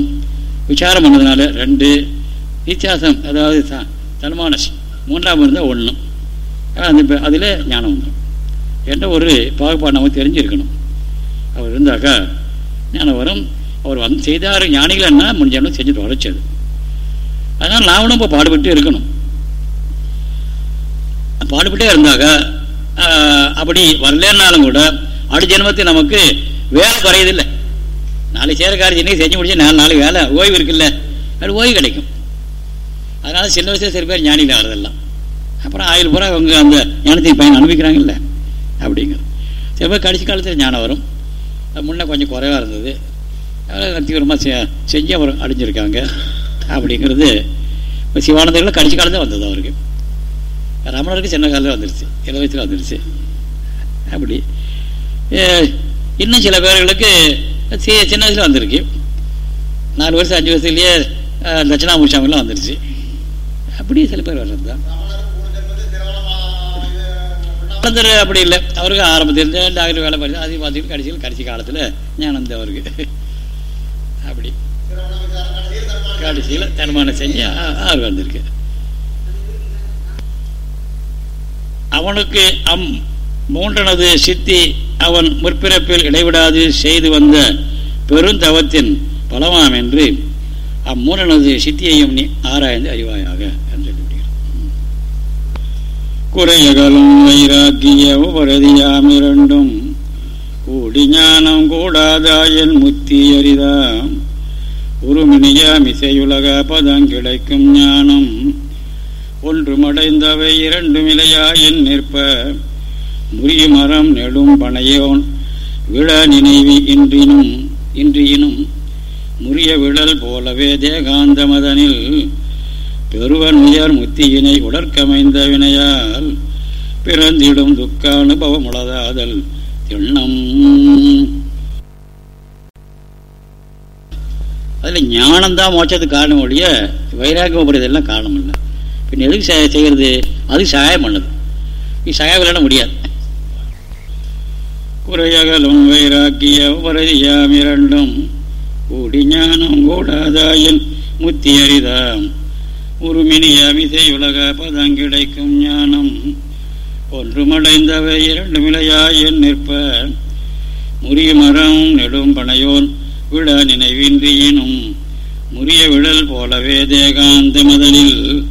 விசாரம் பண்ணதுனால ரெண்டு வித்தியாசம் அதாவது தன்மானஸ் மூன்றாம் இருந்தால் ஒன்று அந்த அதில் ஞானம் வந்துடும் என்ற ஒரு பாகுபாடு நம்ம தெரிஞ்சிருக்கணும். அவர் இருந்தாக்கா ஞானம் வரும். அவர் வந்து செய்தார் ஞானிகள்னா முடிஞ்சாலும் செஞ்சுட்டு வரைச்சது அதனால் நாமளும் இப்போ பாடுபட்டு இருக்கணும். பாடுபட்டே இருந்தாக்கா அப்படி வரலன்னாலும் கூட அடுத்த ஜென்மத்தில் நமக்கு வேலை குறையதில்லை நாலு சேர காரியம் இன்னைக்கு செஞ்சு முடிச்சு நாலு நாளைக்கு வேலை ஓய்வு இருக்குல்ல. அது ஓய்வு கிடைக்கும். அதனால சின்ன வயசுல சில பேர் ஞானிகள் ஆகிறதெல்லாம் அப்புறம் ஆயுள் பூரா அவங்க அந்த ஞானத்தின் பயன் அனுபவிக்கிறாங்கல்ல. அப்படிங்கிறது. சில பேர் கடைசி காலத்தில் ஞானம் வரும். முன்னே கொஞ்சம் குறைவாக இருந்தது. தீவிரமாக செ செஞ்சு அவர் அடைஞ்சிருக்காங்க அப்படிங்கிறது இப்போ சிவானந்தர்கள் கடைசி காலத்தில் வந்தது அவருக்கு. ரமணருக்கு சின்ன காலத்தில் வந்துருச்சு. இருபது வயசில் வந்துருச்சு. அப்படி. இன்னும் சில பேர்களுக்கு சின்ன வயசில் வந்திருக்கு. நாலு வருஷம் அஞ்சு வருஷத்துலேயே தட்சிணாமூர்சாமிலாம் வந்துருச்சு. அப்படி சில பேர் வர்றது தான் அப்படி இல்லை. அவருக்கு ஆரம்பத்திலிருந்து டாக்டர் வேலை பார்த்து அதையும் பார்த்துட்டு கடைசியில் கடைசி காலத்தில் ஞானந்த அவருக்கு. அப்படி. கடைசியில் தன்மானம் செஞ்சு ஆறு வந்திருக்கு. அவனுக்கு அம் மூன்றனது சித்தி அவன் முற்பிறப்பில் இடைவிடாது செய்து வந்த பெருந்தவத்தின் பலமாம் என்று அம்மூன்றனது சித்தியையும் நீ ஆராய்ந்து அறிவாயாக என்று குறையகலும் வைராக்கிய உபரதியாம் இரண்டும் கூடி ஞானம் கூடாதாயன் முத்தி அரிதாம் உருமினியாமிசையுலக பதம் கிடைக்கும் ஞானம். ஒன்றுமடைந்தவை இரண்டு நிலையாயின் நிற்ப. முறியுமரம் நெடும் பனையோன் விழ நினைவி இன்றினும் இன்றியினும். முறிய விழல் போலவே தேகாந்த மதனில் பெருவன் உயர் முத்தியினை உடற்கமைந்த வினையால் பிறந்திடும் துக்க அனுபவம் உளதாதல் திண்ணம் அதில் ஞானம்தான் மோச்சத்துக்கு காரணம் ஒழிய வைராக்கியம் எல்லாம் காரணம் இல்லை பின் எதுக்கு செய்கிறது? அது சகாயம் பண்ணுது. நீ சகாயம் இல்லைன்னா முடியாது. குறையகலும் வைராக்கிய உபரதியாம் இரண்டும் கூடி ஞானம் கூடாதாயின் முத்தி அரிதாம். உருமினியமிசை உலக பதம் கிடைக்கும் ஞானம். ஒன்றுமடைந்தவை இரண்டு மிளையாயின் நிற்ப. முறிமரம் நெடும் பனையோன் விழ நினைவின்றியினும் முறிய விழல் போலவே தேகாந்த மதனில்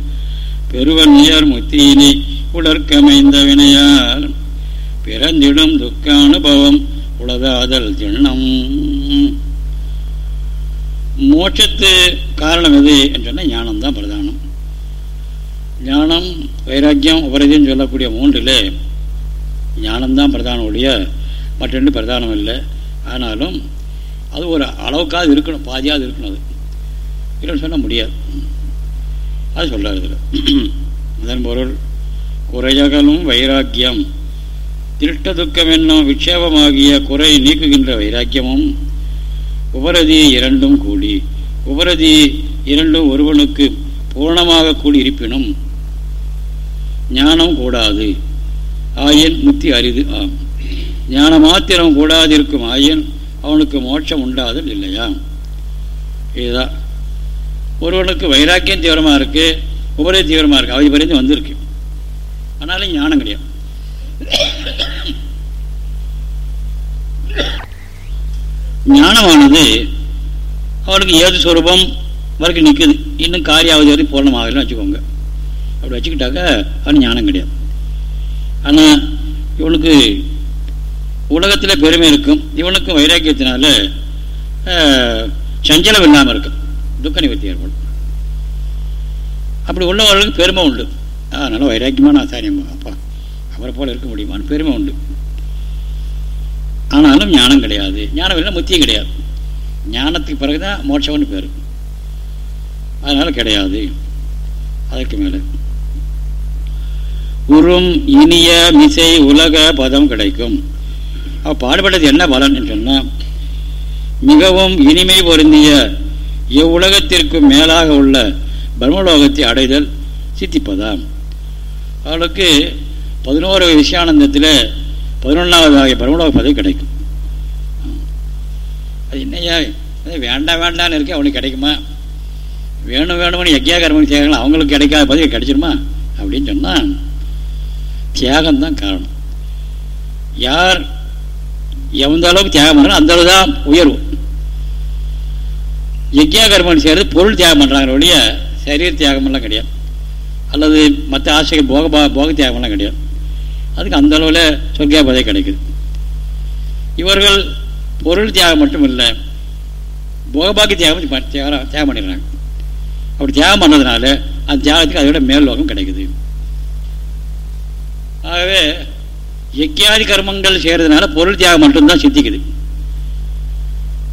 பெருவன்மையார் முத்தியினை உடற்கமைந்த வினையால் பிறந்திடும் துக்க அனுபவம் உலகாதல் திண்ணம் மோட்சத்து காரணம் எது என்று ஞானம்தான் பிரதானம். ஞானம் வைராக்கியம் உபரதின்னு சொல்லக்கூடிய மூன்றில் ஞானம்தான் பிரதானம் ஒழிய மற்றொன்று பிரதானம் இல்லை. ஆனாலும் அது ஒரு அளவுக்காவது இருக்கணும் பாதியாவது இருக்கணும் அது. இல்லைன்னு சொல்ல முடியாது. அது சொல்கிறார் இதில். அதன் பொருள் குறையகலும் வைராக்கியம். திருட்ட துக்கம் என்னும் விக்ஷேபமாகிய குறை நீக்குகின்ற வைராக்கியமும் உபரதி இரண்டும் கூடி உபரதி இரண்டும் ஒருவனுக்கு பூர்ணமாக கூடி இருப்பினும் ஞானம் கூடாது. ஆயன் முத்தி அரிது ஆம். ஞான மாத்திரம் கூடாதிருக்கும் ஆயன் அவனுக்கு மோட்சம் உண்டாதல் இல்லையா? இதுதான். ஒருவனுக்கு வைராக்கியம் தீவிரமாக இருக்கு உபரே தீவிரமாக இருக்கு அவதி பரிந்து வந்திருக்கு. ஆனாலும் ஞானம் கிடையாது. ஞானமானது அவனுக்கு ஏது சுரூபம் வரைக்கும் நிற்குது இன்னும் காரியாவதி வரைக்கும் பூர்ணமாகலன்னு வச்சுக்கோங்க. அப்படி வச்சுக்கிட்டாக்க அவன் ஞானம் கிடையாது. ஆனால் இவனுக்கு உலகத்தில் பெருமை இருக்கும். இவனுக்கும் வைராக்கியத்தினால சஞ்சலம் இல்லாமல் இருக்கும். துக்க நிவர்த்தி ஏற்படும் அப்படி உள்ளவர்களுக்கு பெருமை உண்டு. அதனால் வைராக்கியமான ஆசாரியம் அப்பா அவரை போல இருக்க முடியுமான்னு பெருமை உண்டு. ஆனாலும் ஞானம் கிடையாது. ஞானம் இல்லை முத்தியும் கிடையாது. ஞானத்துக்கு பிறகுதான் மோட்சம்னு பேர் அதனால் கிடையாது. அதற்கு மேலே. உறும் இனிய மிசை உலக பதம் கிடைக்கும். அவள் பாடுபட்டது என்ன பலன் சொன்னால் மிகவும் இனிமை பொருந்திய இவ்வுலகத்திற்கு மேலாக உள்ள பிரம்மலோகத்தை அடைதல் சித்திப்பதாம். அவளுக்கு பதினோரு விஷயானந்தத்தில் பதினொன்றாவது ஆகிய பிரம்மலோக பதவி கிடைக்கும். அது என்னையா வேண்டாம் வேண்டான்னு இருக்கே அவனுக்கு கிடைக்குமா? வேணும் வேணும்னு யக்கியா கர்மம் அவங்களுக்கு கிடைக்காத பதவி கிடைச்சிருமா? அப்படின்னு சொன்னால் தியாகம்தான் காரணம். யார் எந்த அளவுக்கு தியாகம் பண்ணுறோம் அந்த அளவு தான் உயர்வு. யஜ்யா கர்மம் செய்கிறது பொருள் தியாகம் பண்ணுறாங்க ஒழிய சரீர தியாகமெல்லாம் கிடையாது. அல்லது மற்ற ஆசைகள் போக போக தியாகமெல்லாம் கிடையாது. அதுக்கு அந்த அளவில் சொர்க்கியா பதவி கிடைக்குது. இவர்கள் பொருள் தியாகம் மட்டும் இல்லை போகபாக்கி தியாகம் தியாகம் தியாகம் பண்ணிடுறாங்க. அப்படி தியாகம் பண்ணதுனால அந்த தியாகத்துக்கு அதோட மேல் லோகம் கிடைக்குது. ஆகவே யக்கியாதி கர்மங்கள் செய்கிறதுனால பொருள் தியாகம் மட்டும்தான் சித்திக்குது.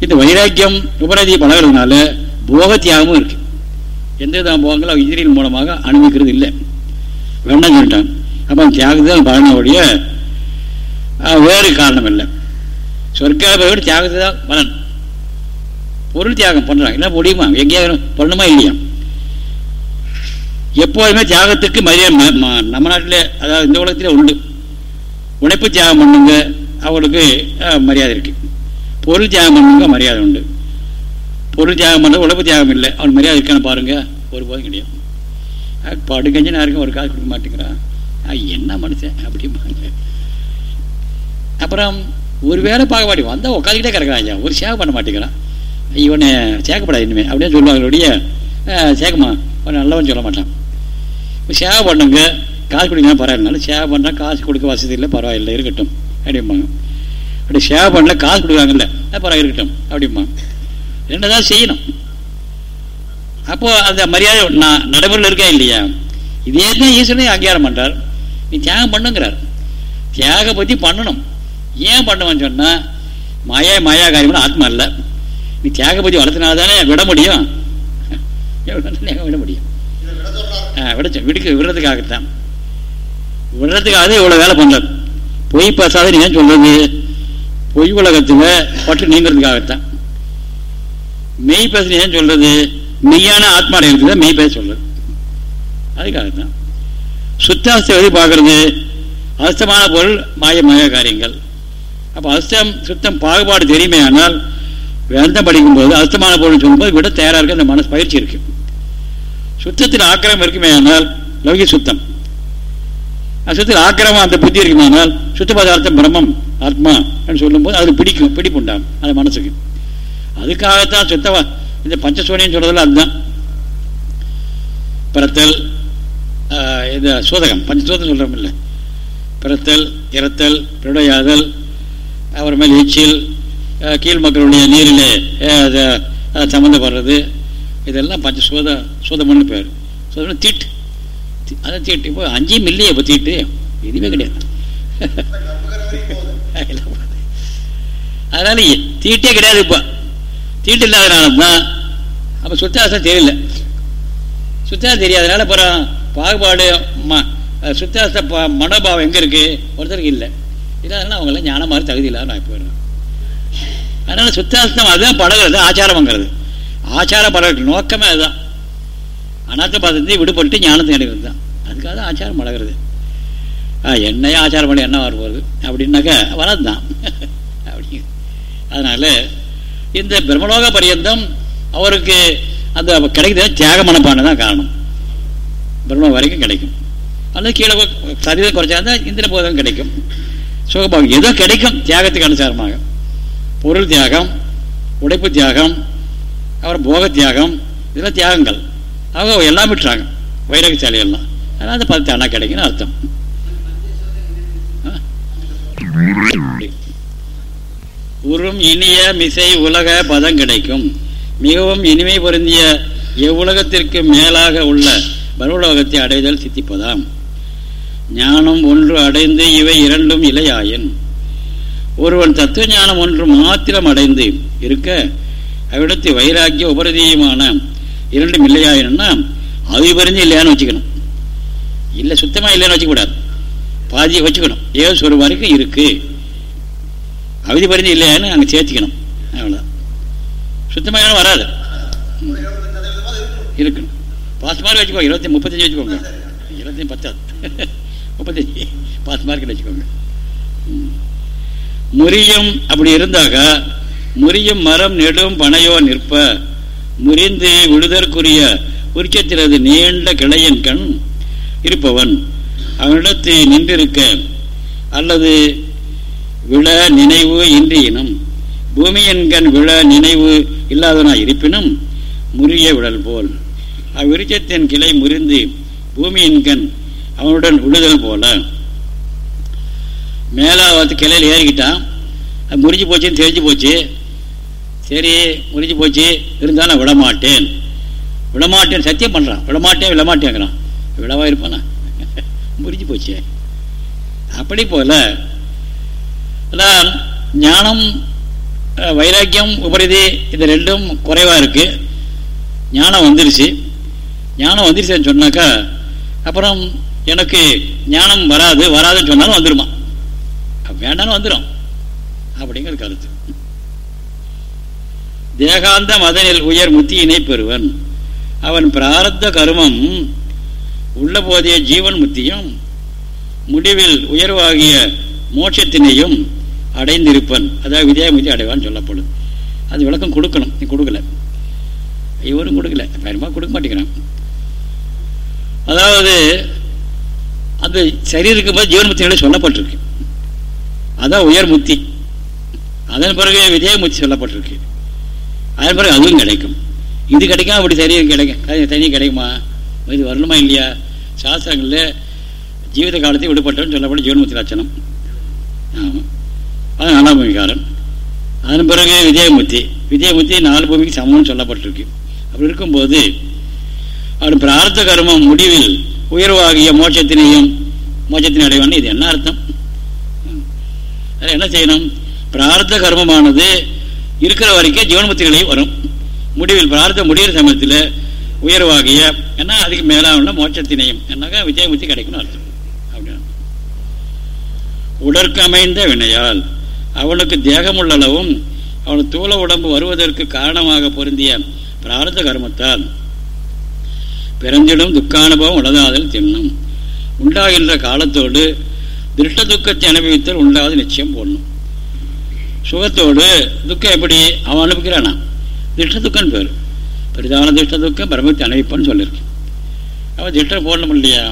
இந்த வைராக்கியம் உபநதி பழகிறதுனால போக தியாகமும் இருக்கு. எந்த வித போகங்களும் இந்திரியின் மூலமாக அனுபவிக்கிறது இல்லை. வேண்டாம் சொல்லிட்டான் அப்போ தியாகத்தை பலனோடைய வேறு காரணம் இல்லை. சொர்க்காபோட தியாகத்தை தான் பலன். பொருள் தியாகம் பண்ணுறாங்க என்ன முடியுமா? எங்கேயாவது பண்ணணுமா இல்லையா? எப்போதுமே தியாகத்துக்கு மரியாதை நம்ம நாட்டில் அதாவது இந்த உலகத்தில் உண்டு. உழைப்பு தியாகம் பண்ணுங்க அவங்களுக்கு மரியாதை இருக்கு. பொருள் தியாகம் பண்ணுங்க மரியாதை உண்டு. பொருள் தியாகம் பண்ண உழைப்பு தியாகம் இல்லை. அவன் மரியாதை இருக்கான்னு பாருங்க. ஒருபோதும் கிடையாது. படுக்கஞ்சு யாருக்கும் ஒரு காசு கொடுக்க மாட்டேங்கிறான் என்ன மனுஷன்? அப்படிம்பாங்க அப்புறம் ஒரு வேலை பார்க்க மாட்டேன் வந்தால் உட்காந்துக்கிட்டே கிடக்கிறான் ஒரு சேவை பண்ண மாட்டேங்கிறான். இவனை சேர்க்கப்படாது இனிமேல் அப்படியே சொல்லுவாங்களுடைய சேர்க்கமா? அவன் நல்லவன் சொல்ல மாட்டான். சேவை பண்ணுங்க. காசு கொடுக்கலாம் பரவாயில்ல. சேவை பண்ணால் காசு கொடுக்க வசதி இல்லை. பரவாயில்லை. இருக்கட்டும். அப்படிம்பாங்க. அப்படி சேவை பண்ணல காசு கொடுக்குறாங்கல்ல. பரவாயில்ல இருக்கட்டும் அப்படிமா ரெண்டு தான் செய்யணும். அப்போது அந்த மரியாதை நான் நடைமுறையில் இருக்கா இல்லையா? இதே தான் ஈஸ்வரனை அங்கீகாரம் பண்ணுறார் நீ தியாகம் பண்ணுங்கிறார். தியாக பற்றி பண்ணணும். ஏன் பண்ணுவேன்னு சொன்னால் மாயா மாயா காரியம்னு ஆத்மா இல்லை. நீ தியாக பற்றி வளர்த்தினாதானே விட முடியும். விட முடியும்? விட விடுக்க விடுறதுக்காகத்தான். விடுறதுக்காக இவ்வளோ வேலை பண்ணுறது பொய் பேசாத நீ ஏன் சொல்றது? பொய் உலகத்தில் பற்று நீங்கிறதுக்காகத்தான். மெய் பேச ஏன் சொல்றது? மெய்யான ஆத்மா இருக்குது மெய் பேச சொல்றது. அதுக்காகத்தான். சுத்தாஸ்தை எது பார்க்கறது? அஸ்தமான பொருள் மாய காரியங்கள் அப்போ அஸ்தம் சுத்தம் பாகுபாடு தெரியுமே ஆனால் வேந்தம் படிக்கும்போது அஸ்தமான பொருள் சொல்லும்போது விட தயாராக இருக்கு அந்த மனசு பயிற்சி இருக்கு. சுத்தத்தில் ஆக்கிரமம் இருக்குமே ஆனால் லௌகிக சுத்தம். அசுத்தத்தில் ஆக்கிரமம் அந்த புத்தி இருக்குமானால் சுத்த பதார்த்தம் பிரம்மம் ஆத்மா என்று சொல்லும்போது அது பிடிக்கும் பிடிப்பு அது மனசுக்கு. அதுக்காகத்தான் சுத்தவா இந்த பஞ்சசோனியம் சொல்றதுல அதுதான். பிறத்தல் இந்த சோதகம். பஞ்சசோதகம் சொல்கிறோம் இல்லை பிறத்தல் இறத்தல் பிறடையாதல் அப்புறமேல் எச்சில் கீழ் மக்களுடைய நீரில் சம்மந்தப்படுறது. இதெல்லாம் பஞ்ச சோத சோதமன்னு பேர். சோதம் தீட்டு. அதை தீட்டு இப்போ அஞ்சு மில்லியை இப்போ தீட்டு எதுவுமே கிடையாது. அதனால தீட்டே கிடையாது இப்போ. தீட்டு இல்லாதனால தான் அப்போ சுத்தாசம் தெரியல. சுத்தாசம் தெரியாதனால அப்புறம் பாகுபாடு ம சுத்தாச மனோபாவம் எங்கே இருக்குது ஒருத்தருக்கு இல்லை. இல்லாதனால அவங்களாம் ஞானம் மாதிரி தகுதி இல்லாத நான் போயிடுறேன் அதனால சுத்தாசனம் அதுதான் பழகிறது ஆச்சாரம்ங்கிறது ஆச்சார பழகிறது நோக்கமே அதுதான். அனாத்த விடுபட்டு ஞானத்தை அடைகிறது தான் அதுக்காக தான் ஆச்சாரம் பழகிறது. என்னையே ஆச்சாரம் பண்ணி என்ன வருவது அப்படின்னாக்கா வராது தான் அப்படி. அதனால் இந்த பிரம்மலோக பரியந்தம் அவருக்கு அந்த கிடைக்கிறது தியாக மனப்பானை தான் காரணம். பிரம்ம வரைக்கும் கிடைக்கும். அல்லது கீழே சதவீதம் குறைச்சா தான் இந்திர போதம் கிடைக்கும். சுகபாகம் ஏதோ கிடைக்கும் தியாகத்துக்கு அனுசாரமாக. பொருள் தியாகம் உடைப்பு தியாகம் அப்புறம் போக தியாகம் இதெல்லாம் தியாகங்கள். அவங்க எல்லாம் விட்டுறாங்க. வைரகசாலை எல்லாம் அதனால் அந்த பதத்தை அண்ணா கிடைக்குன்னு அர்த்தம். உறும் இனிய மிசை உலக பதம் கிடைக்கும். மிகவும் இனிமை பொருந்திய எவ்வுலகத்திற்கு மேலாக உள்ள பருவலோகத்தை அடைதல் சித்திப்பதாம். ஞானம் ஒன்று அடைந்து இவை இரண்டும் இலையாயின். ஒருவன் தத்துவ ஞானம் ஒன்று மாத்திரம் அடைந்து இருக்க அவ்விடத்து வைராக்கிய உபரதியுமான இரண்டும் இல்லையா என்னன்னா அது பறிஞ்சு இல்லையான்னு வச்சுக்கணும். இல்லை சுத்தமாக இல்லைன்னு வச்சுக்கூடாது பாதியை வச்சுக்கணும். ஏதோ ஒரு வரைக்கும் இருக்கு. அவதி பறிஞ்சு இல்லையான்னு அங்கே சேர்த்திக்கணும். அவ்வளோதான் சுத்தமாக வராது. இருக்கணும். பாஸ் மார்க் வச்சுக்கோங்க. இருபத்தி முப்பத்தஞ்சு வச்சுக்கோங்க. இருபத்தி பத்தாது. முப்பத்தஞ்சு. பாஸ் மார்க்கில் வச்சுக்கோங்க. முறியும் அப்படி இருந்தாக முறியும் மரம் நெடும் பனையோ நிற்ப முறிந்து விழுதற்குரிய உச்சத்திலது நீண்ட கிளையின் கண் இருப்பவன். அவனிடத்து நின்றிருக்க அல்லது விழ நினைவு இன்றியினும் பூமியின் கண் விழ நினைவு இல்லாதனாய் இருப்பினும் முறிய விழல் போல். அவ்விருச்சத்தின் கிளை முறிந்து பூமியின் கண் அவனுடன் விழுதல் போல. மேலாவது கிளையில் ஏறிக்கிட்டான். முறிஞ்சு போச்சுன்னு தெரிஞ்சு போச்சு. சரி முறிஞ்சு போச்சு. இருந்தாலும் நான் விடமாட்டேன். விடமாட்டேன் சத்தியம் பண்ணுறான் விடமாட்டேன் விடமாட்டேங்கிறான். விடவா இருப்பானா? முறிஞ்சு போச்சு. அப்படி போல ஞானம் வைராக்கியம் உபரிதி இது ரெண்டும் குறைவாக இருக்குது ஞானம் வந்துருச்சு. ஞானம் வந்துருச்சுன்னு சொன்னாக்கா அப்புறம் எனக்கு ஞானம் வராது வராதுன்னு சொன்னாலும் வந்துடுமா வேண்டாம்னு வந்துடும் அப்படிங்கிற கருத்து. தேகாந்த மதனில் உயர் முத்தியினை பெறுவன். அவன் பிராரத்த கருமம் உள்ள போதிய ஜீவன் முத்தியும் முடிவில் உயர்வாகிய மோட்சத்தினையும் அடைந்திருப்பன். அதாவது வித்யாமுத்தி அடைவான்னு சொல்லப்படும். அது விளக்கம் கொடுக்கணும். நீ கொடுக்கல. இவரும் கொடுக்கல. பயமாக கொடுக்க மாட்டேங்கிறான். அதாவது அந்த சரி இருக்கும்போது ஜீவன்முத்திகளை சொல்லப்பட்டிருக்கு. அதான் உயர் முத்தி. அதன் பிறகு விஜயமுத்தி சொல்லப்பட்டிருக்கு. அதன் பிறகு அதுவும் கிடைக்கும். இது கிடைக்கும் அப்படி சரியும் கிடைக்கும் தனி கிடைக்குமா? இது வரணுமா இல்லையா? சாஸ்திரங்களில் ஜீவித காலத்தை விடுபட்டவன் சொல்லப்படும் ஜீவன்முத்தி லட்சணம். ஆமாம் அது நாலாம் பூமிக்காரன். அதன் பிறகு விஜயமுத்தி விஜயமுத்தி நாலு பூமிக்கு சமம்னு சொல்லப்பட்டிருக்கு. அப்படி இருக்கும்போது அவன் பிரார்த்த கர்மம் முடிவில் உயர்வாகிய மோட்சத்தினையும் மோட்சத்தினை அடைவான்னு இது என்ன அர்த்தம்? என்ன செய்யணும்? பிரார்த்த கர்மமானது இருக்கிற வரைக்கும் ஜீவன்முத்திகளையும் வரும். முடிவில் பிரார்த்த முடிகிற சமயத்தில் உயர்வாகிய ஏன்னா அதுக்கு மேலாக மோட்சத்தினையும் என்னாக்கா விஜயமுத்தி கிடைக்கணும் அர்த்தம். அப்படின்னு. உடற்கு அமைந்த வினையால் அவனுக்கு தேகமுள்ளளவும் அவன் தூள உடம்பு வருவதற்கு காரணமாக பொருந்திய பிரார்த்த கர்மத்தால் பிறந்திடும் துக்கானுபவம் உலகாதல் தின்னும் உண்டாகின்ற காலத்தோடு திருஷ்ட துக்கத்தை அனுபவித்தல் உண்டாவது நிச்சயம் போடணும். சுகத்தோடு துக்கம் எப்படி? அவன் அனுப்புகிறானா திஷ்ட துக்கம்னு பேர். பெரிதான திஷ்ட துக்கம் பிரம்மத்தை அனுப்பிப்பான்னு சொல்லியிருக்கு அவன் திட்டம் போடணும் இல்லையா?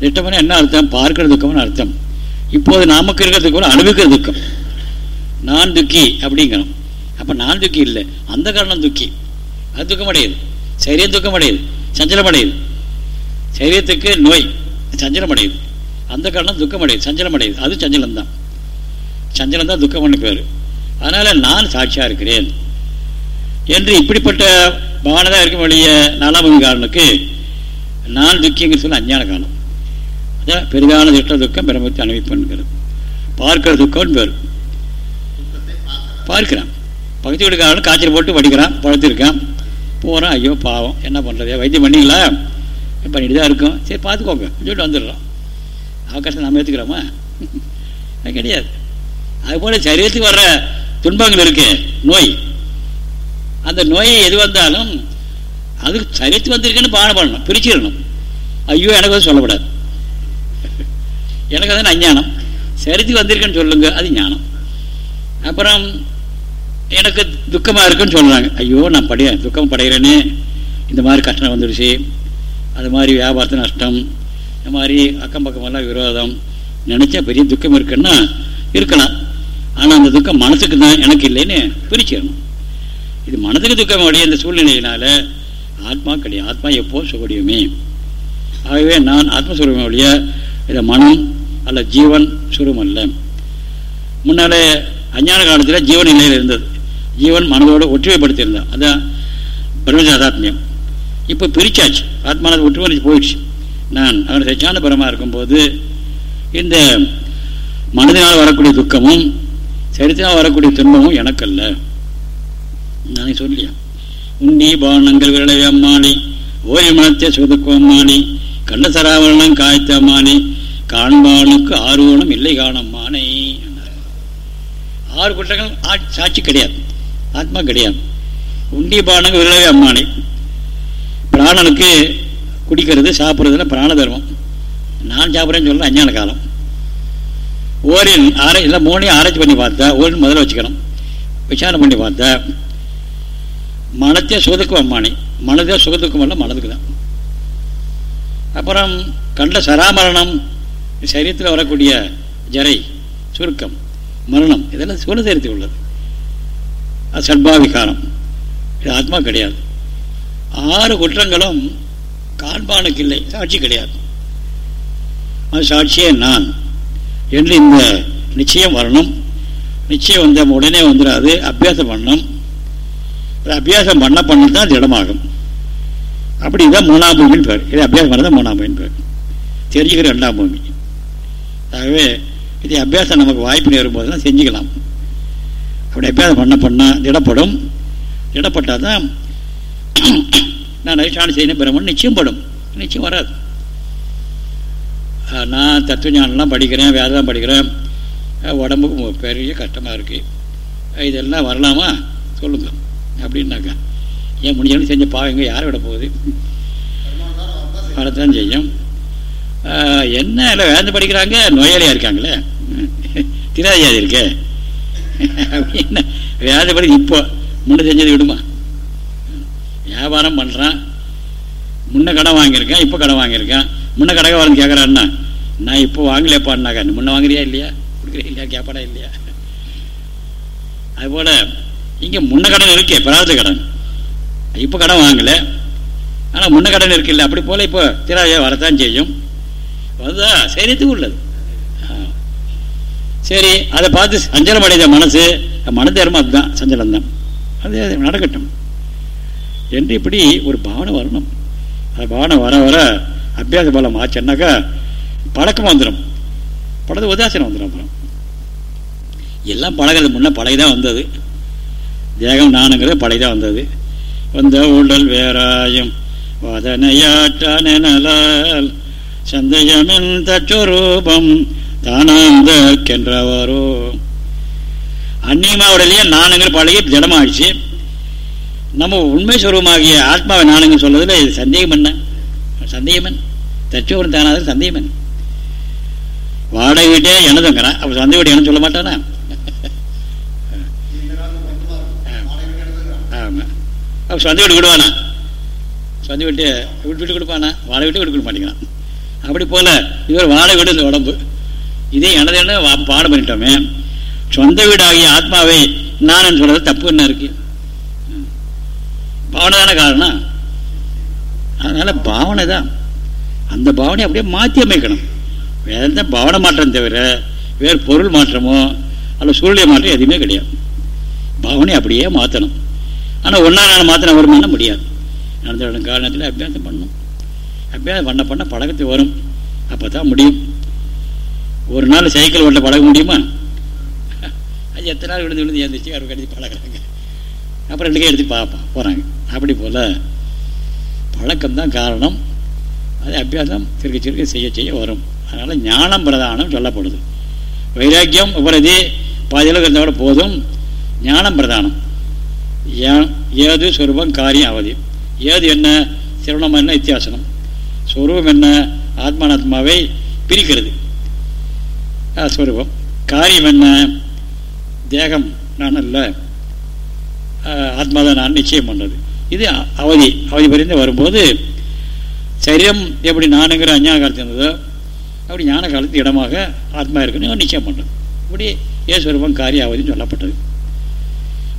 திட்டம்னா என்ன அர்த்தம்? பார்க்கிற துக்கம்னு அர்த்தம். இப்போது நமக்கு இருக்கிற துக்கம் அனுபவிக்கிற துக்கம். நான் துக்கி அப்படிங்கிறோம். அப்போ நான் துக்கி இல்லை. அந்த காரணம் துக்கி. அது துக்கம் அடையுது சரீரம் துக்கம் அடையுது சஞ்சலம் அடையுது சரீரத்துக்கு நோய் சஞ்சலம் அடையுது அந்த காரணம் துக்கம் அடையுது சஞ்சலம் அடையுது அது சஞ்சலம் தான் சஞ்சலம் தான் துக்கம்னு பேர் அதனால் நான் சாட்சியாக இருக்கிறேன். என்று இப்படிப்பட்ட பாவனதாக இருக்கும் வழிய நாலாபங்காரனுக்கு நான் துக்கிங்கிற சொல்ல அஞ்ஞான காலம் அதான் பெரிதான திட்ட துக்கம் பிரமத்தை அனுபவிப்புங்கிறது பார்க்கிற துக்கம்னு பேர் பார்க்கிறான். பகுதி வீட்டுக்காரன் காய்ச்சல் போட்டு வடிக்கிறான் பழத்திருக்கான் போகிறான் ஐயோ பாவம் என்ன பண்ணுறது வைத்தியம் பண்ணிங்களா பண்ணிட்டு தான் இருக்கும். சரி பார்த்துக்கோங்க. சொல்லிட்டு வந்துடுறோம் அவகாசம் நம்ம ஏற்றுக்கிறோமா கிடையாது. அதுபோல் சரீரத்துக்கு வர்ற துன்பங்கள் இருக்கு. நோய். அந்த நோயை எது வந்தாலும் அது சரீரத்துக்கு வந்திருக்குன்னு பானம் பண்ணணும். பிரிச்சிடணும். ஐயோ எனக்கு வந்து சொல்லக்கூடாது. எனக்கு வந்து அஞ்ஞானம். சரித்துக்கு வந்திருக்குன்னு சொல்லுங்க அது ஞானம். அப்புறம் எனக்கு துக்கமாக இருக்குன்னு சொல்கிறாங்க ஐயோ நான் படைய துக்கம் படைகிறேனே. இந்த மாதிரி கஷ்டம் வந்துடுச்சு. அது மாதிரி வியாபாரத்து நஷ்டம். இந்த மாதிரி அக்கம் பக்கமெல்லாம் விரோதம். நினச்சா பெரிய துக்கம் இருக்குன்னா இருக்கலாம். ஆனால் அந்த துக்கம் மனசுக்கு தான் எனக்கு இல்லைன்னு பிரிச்சிடணும். இது மனதுக்கு துக்கம் வழிய இந்த சூழ்நிலையினால ஆத்மா கிடையாது. ஆத்மா எப்போ சுகடியுமே. ஆகவே நான் ஆத்மஸ்வரூபம் ஒழிய இதை மனம் அல்ல ஜீவன் சுரூபம் அல்ல. முன்னாலே அஞ்ஞான காலத்தில் ஜீவன் நிலையில் இருந்தது. ஜீவன் மனதோடு ஒற்றுமைப்படுத்தியிருந்தான் அதான் பிரம்மசாதாத்மியம் இப்போ பிரிச்சாச்சு. ஆத்மானது ஒற்றுமை போயிடுச்சு. நான் அவன் சச்சான பரமாக இருக்கும்போது இந்த மனதினால் வரக்கூடிய துக்கமும் சரித்தினால் வரக்கூடிய துன்பமும் எனக்கல்ல. நானே சொல்லியா? உண்ணி பானங்கள் விரலவை அம்மாளி ஓரி மனத்தை சுதுக்கு அம்மாளி கண்ட சராவரணம் காய்த்த அம்மாளி காண்பானுக்கு ஆர்வணம் இல்லை காணம்மானை ஆறு குற்றங்கள் சாட்சி கிடையாது ஆத்மா கிடையாது. உண்டி பானங்கள் விரலவே அம்மானை பிராணனுக்கு குடிக்கிறது சாப்பிட்றதுல பிராண தர்மம். நான் சாப்பிட்றேன்னு சொல்ல அஞ்ஞான காலம். ஓரின் ஆராய்ச்சி இல்லை மூணையும் ஆராய்ச்சி பண்ணி பார்த்தா ஓரின் முதல்ல வச்சுக்கணும். விசாரணை பண்ணி பார்த்தா மனத்தே சுகத்துக்கு அம்மானி மனதே சுகத்துக்கு அல்ல மனதுக்கு தான். அப்புறம் கண்ட சராமரணம் சரீரத்தில் வரக்கூடிய ஜரை சுருக்கம் மரணம் இதெல்லாம் சுகசரீரத்தில் உள்ளது அது சட்பாவிகாரம் இது ஆத்மா கிடையாது. ஆறு குற்றங்களும் காண்பானுக்கு இல்லை சாட்சி கிடையாது. அது சாட்சியே நான். என்று இந்த நிச்சயம் வரணும். நிச்சயம் வந்த உடனே வந்துடாது. அபியாசம் பண்ணணும். அபியாசம் பண்ண பண்ண தான் திடமாகும் அப்படி இதான் மூணாம் பூமின்னு பேர். இது அபியாசம் பண்ணதான் மூணாம் பூமின்னு பேர். தெரிஞ்சுக்கிற ரெண்டாம் பூமி. ஆகவே இது அபியாசம் நமக்கு வாய்ப்பு நேரும்போது தான் செஞ்சுக்கலாம். அப்படி அபியாசம் பண்ண பண்ணால் திடப்படும் திடப்பட்டால் தான் நான் அதிஷ்டானம் செய்யணும் பிரம்மன் நிச்சயம் படும். நிச்சயம் வராது. நான் தத்துவ ஞானம்லாம் படிக்கிறேன் வேதம் படிக்கிறேன். உடம்புக்கு பெரிய கஷ்டமாக இருக்குது இதெல்லாம் வரலாமா? சொல்லுங்க. அப்படின்னாக்கா ஏன் முடிஞ்சாலும் செஞ்ச பாவங்க யாரை விட போகுது? வரத்தான் செய்யும். என்ன இல்லை வேந்து படிக்கிறாங்க? நோயாளியாக இருக்காங்களே? திராதியாதி இருக்கே. அப்படின்னா வேத படி இப்போ முன்ன செஞ்சது விடுமா? வியாபாரம் பண்ணுறான் முன்ன கடன் வாங்கியிருக்கேன் இப்போ கடன் வாங்கியிருக்கேன். முன்ன கடை வரன்னு கேட்குறான்னா நான் இப்போ வாங்கலேப்பான்னாக்கா முன்ன வாங்குறியா இல்லையா? கொடுக்குறியா இல்லையா? கேட்பாடா இல்லையா? அதுபோல் இங்கே முன்ன கடன் இருக்கே பிரார்த்த கடன். இப்போ கடன் வாங்கலை. ஆனால் முன்ன கடன் இருக்குல்ல அப்படி போல் இப்போ திராஜா வரத்தான் செய்யும். வந்தா சரீரத்துக்கு உள்ளது. சரி அதை பார்த்து சஞ்சலம் அடைந்த மனசு மன அதுதான் சஞ்சலம் தான் அது நடக்கட்டும். என்று இப்படி ஒரு பாவனை வரணும். அந்த பாவனை வர வர அபியாச பலம் ஆச்சுன்னாக்கா பழக்கம் வந்துடும் படத்து உதாசீனம் வந்துடும் அப்புறம். எல்லாம் பழகிறது முன்னே பழகி தான் வந்தது. தேகம் நானுங்கிறது பழகி தான் வந்தது. வந்த உடல் வேறாயும் வதனையாற்றானால் சந்தயமென் தச்சொரூபம் தானாந்தற்கென்றவாரோ. அந்நியமாவுடலையே நானுங்கிற பழகி ஜடமாகிடுச்சு நம்ம உண்மை சுரூபமாகிய ஆத்மாவை நானுங்க சொல்றதுல இது சந்தேகம் என்ன? சந்தேகம் என்ன? தச்சோரம் தானாவது சந்தேகம் என்ன? வாடகை வீட்டே எனதுங்கிறான் அப்போ சந்தை வீடு என்ன சொல்ல மாட்டானா? ஆமாம் அப்போ சொந்த வீடு விடுவானா? சொந்த வீட்டு வீட்டு வீட்டு கொடுப்பானா? வாடகை வீட்டு கொடுக்க மாட்டேங்கிறான். அப்படி போல இவர் வாடகை வீடு இந்த உடம்பு. இதே எனது என்ன பாடம் பண்ணிட்டோமே. சொந்த வீடாகிய ஆத்மாவை நான் சொல்றது தப்பு என்ன இருக்கு? பாவனை தானே காரணம்? அதனால பாவனை தான். அந்த பாவனை அப்படியே மாற்றி அமைக்கணும். வேற பவன மாற்றம் தவிர வேறு பொருள் மாற்றமோ அல்ல சூழ்நிலை மாற்றம் எதுவுமே கிடையாது. பவனை அப்படியே மாற்றணும் ஆனால் ஒன்றா நாள் மாற்றின வருமான முடியாது. நடந்த காரணத்தில் அபியாசம் பண்ணணும். அபியாசம் பண்ண பண்ண பழக்கத்து வரும். அப்போ தான் முடியும். ஒரு நாள் சைக்கிள் ஓட்ட பழக முடியுமா? அது எத்தனை நாள் விழுந்து விழுந்து எழுந்திரிச்சு அவர் கடிச்சு பழகிறாங்க. அப்புறம் ரெண்டு கை எடுத்து பார்ப்போம் போகிறாங்க அப்படி போல் பழக்கம்தான் காரணம். அது அபியாசம் சிறுக சிறுக செய்ய செய்ய வரும். அதனால் ஞானம் பிரதானம் சொல்லப்படுது. வைராக்கியம் உபரதி பாதியில் இருந்தால் போதும் ஞானம் பிரதானம். ஏது சொரூபம் காரியம் அவதி ஏது என்ன? சிரவணம் என்ன? வித்தியாசனம். சொரூபம் என்ன? ஆத்மானாத்மாவை பிரிக்கிறது. ஸ்வரூபம் காரியம் என்ன? தேகம் நான் அல்ல. ஆத்மாதான் நான் நிச்சயம் பண்ணுறது இது அவதி. அவதி பரிந்து வரும்போது சரீரம் எப்படி நானுங்கிற அஞ்ஞான இருந்ததோ அப்படி ஞான காலத்து இடமாக ஆத்மா இருக்குன்னு நிச்சயம் பண்ணுறது இப்படி ஏஸ்வரூபம் காரியம் சொல்லப்பட்டது.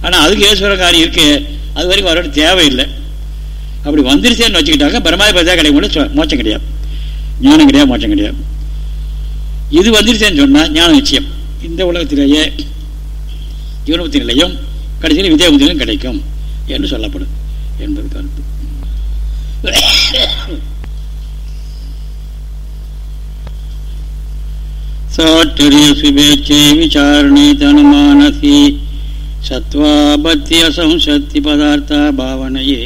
ஆனால் அதுக்கு ஏஸ்வர காரியம் இருக்கு அது வரைக்கும் வர தேவையில்லை. அப்படி வந்துருச்சேன்னு வச்சுக்கிட்டாங்க பிரம்மாதிபதியாக கிடைக்கும் மோச்சம் கிடையாது. ஞானம் கிடையாது மோச்சம் கிடையாது. இது வந்துருச்சேன்னு சொன்னால் ஞான நிச்சயம். இந்த உலகத்திலேயே ஜீவனபத்தி நிலையும் கடைசியில் வித்யாபத்திலும் கிடைக்கும் என்று சொல்லப்படும் என்பது கருத்து. சாட்டரிய சுபேட்சை விசாரணை தனுமானசி சத்வாபத்திய சம்சக்தி பதார்த்த பாவனையே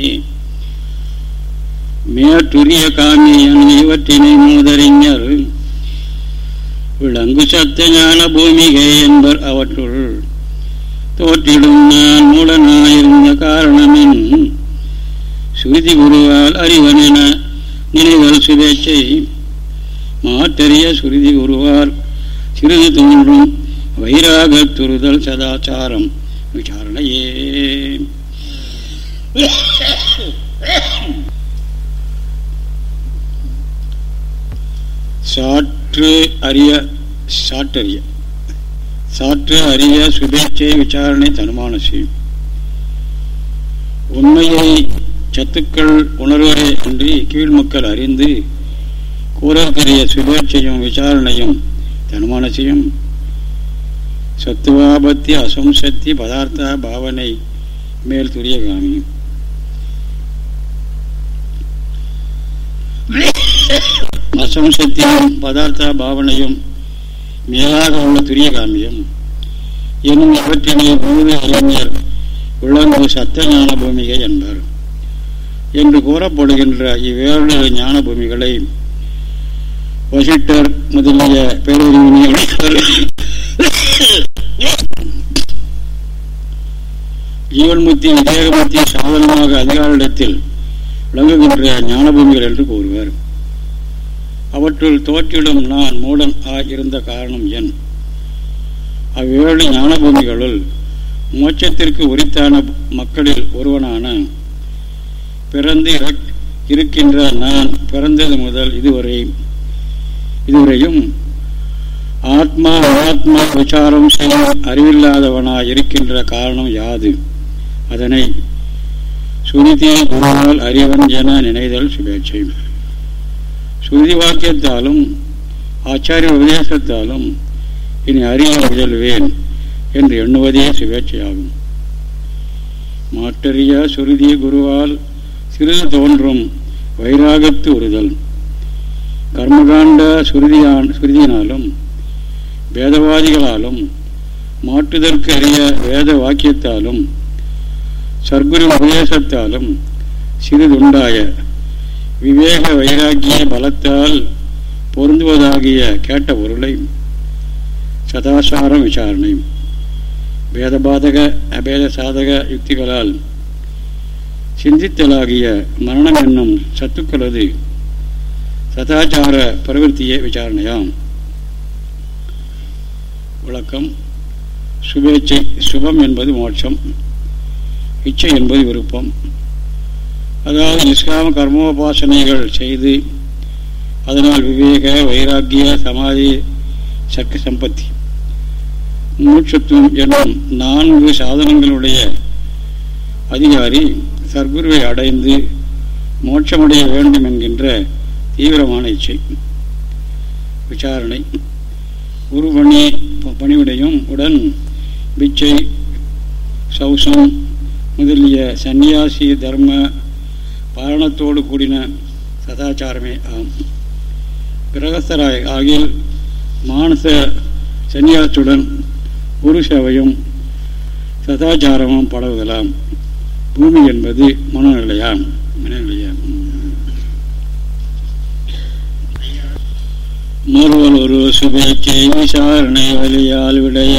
மேட்டுரிய காமியன் இவற்றினை மூதறிஞர் விளங்கு சத்த ஞான பூமிகை என்பர் அவற்றுள் தோற்றிடும் நான் மூலனாயிருந்த காரணமின் சுருதி குருவால் அறிவன் என நினைதல் சுபேச்சை மாற்றறிய சுருதி குருவார் சிறிது தோன்றும் வைராக துருதல் சதாச்சாரம். விசாரணையே. சாற்று அறிய சாற்றறிய. சாற்று அறிய சுபேட்சை விசாரணை தனுமான செய்யும் உண்மையை சத்துக்கள் உணர்வரே அன்றி கீழ்மக்கள் அறிந்து கூறற்கரிய சுபேட்சையும் விசாரணையும் தனுமானசியம் சத்துவாபத்தி அசம்சக்தி பதார்த்த பாவனை மேல் துரியகாமி அசம்சக்தியும் பதார்த்த பாவனையும் மேலாக உள்ள துரியகாமியம் என்னும் அவற்றினை பூமி அறிஞர் விளங்கு சத்த ஞான பூமிகை என்பார். என்று கூறப்படுகின்ற இவ்வேறு ஞான பூமிகளை வசிட்டர் முதலிய பேரறிவினிகள் ஜீவன்முத்தி விவேகமுத்தி சாதனமாக அதிகாரிடத்தில் விளங்குகின்ற ஞானபூமிகள் என்று கூறுவார். அவற்றுள் தோற்றிடும் நான் மூடன் இருந்த காரணம் என். அவ்வேழு ஞானபூமிகளுள் மோட்சத்திற்கு உரித்தான மக்களில் ஒருவனான பிறந்து இருக்கின்ற நான் பிறந்தது முதல் இதுவரை இதுவரையும் ஆத்மா அனாத்மா விசாரம் செய்ய அறிவில்லாதவனாய் இருக்கின்ற காரணம் யாது? அதனை சுருதி குருவால் அறிவன் என நினைதல் சுபேட்சை. சுருதி வாக்கியத்தாலும் ஆச்சாரிய உபதேசத்தாலும் இனி அறிய முதல்வேன் என்று எண்ணுவதே சுபேட்சையாகும். மாற்றறிய சுருதி குருவால் சிறிது தோன்றும் வைராகத்து உறுதல். கர்மகாண்ட சுருதியான் சுருதியினாலும் வேதவாதிகளாலும் மாற்றுதற்கு அறிய வேத வாக்கியத்தாலும் சர்க்குரு உபதேசத்தாலும் சிறிதுண்டாய விவேக வைராக்கிய பலத்தால் பொருந்துவதாகிய கேட்ட பொருளை சதாசாரம் விசாரணை. வேதபாதக அபேத சாதக யுக்திகளால் சிந்தித்தலாகிய மரணம் என்னும் சத்துக்களது சதாச்சார பிரவருத்திய விசாரணையாம். விளக்கம். சுபேச்சை சுபம் என்பது மோட்சம். இச்சை என்பது விருப்பம். அதாவது நிஷ்காம கர்மோபாசனைகள் செய்து அதனால் விவேக வைராக்கிய சமாதி சக்க சம்பத்தி. மூச்சத்துவம் என்னும் நான்கு சாதனங்களுடைய அதிகாரி சர்க்குருவை அடைந்து மோட்சமடைய வேண்டும் என்கின்ற தீவிரமான இச்சை விசாரணை. குரு பணி பணிவிடையும் உடன் பிச்சை சௌசம் முதலிய சந்நியாசி தர்ம பாரணத்தோடு கூடின சதாச்சாரமே ஆகும் கிரகஸ்தராய் ஆகிய மானச சந்நியாசத்துடன் குரு சேவையும் சதாச்சாரமும் படவுதலாம் பூமி என்பது மனநிலையாம் மனநிலையாம் மறுவல் ஒரு சுபேச்சை விசாரணை வலியால் விடைய.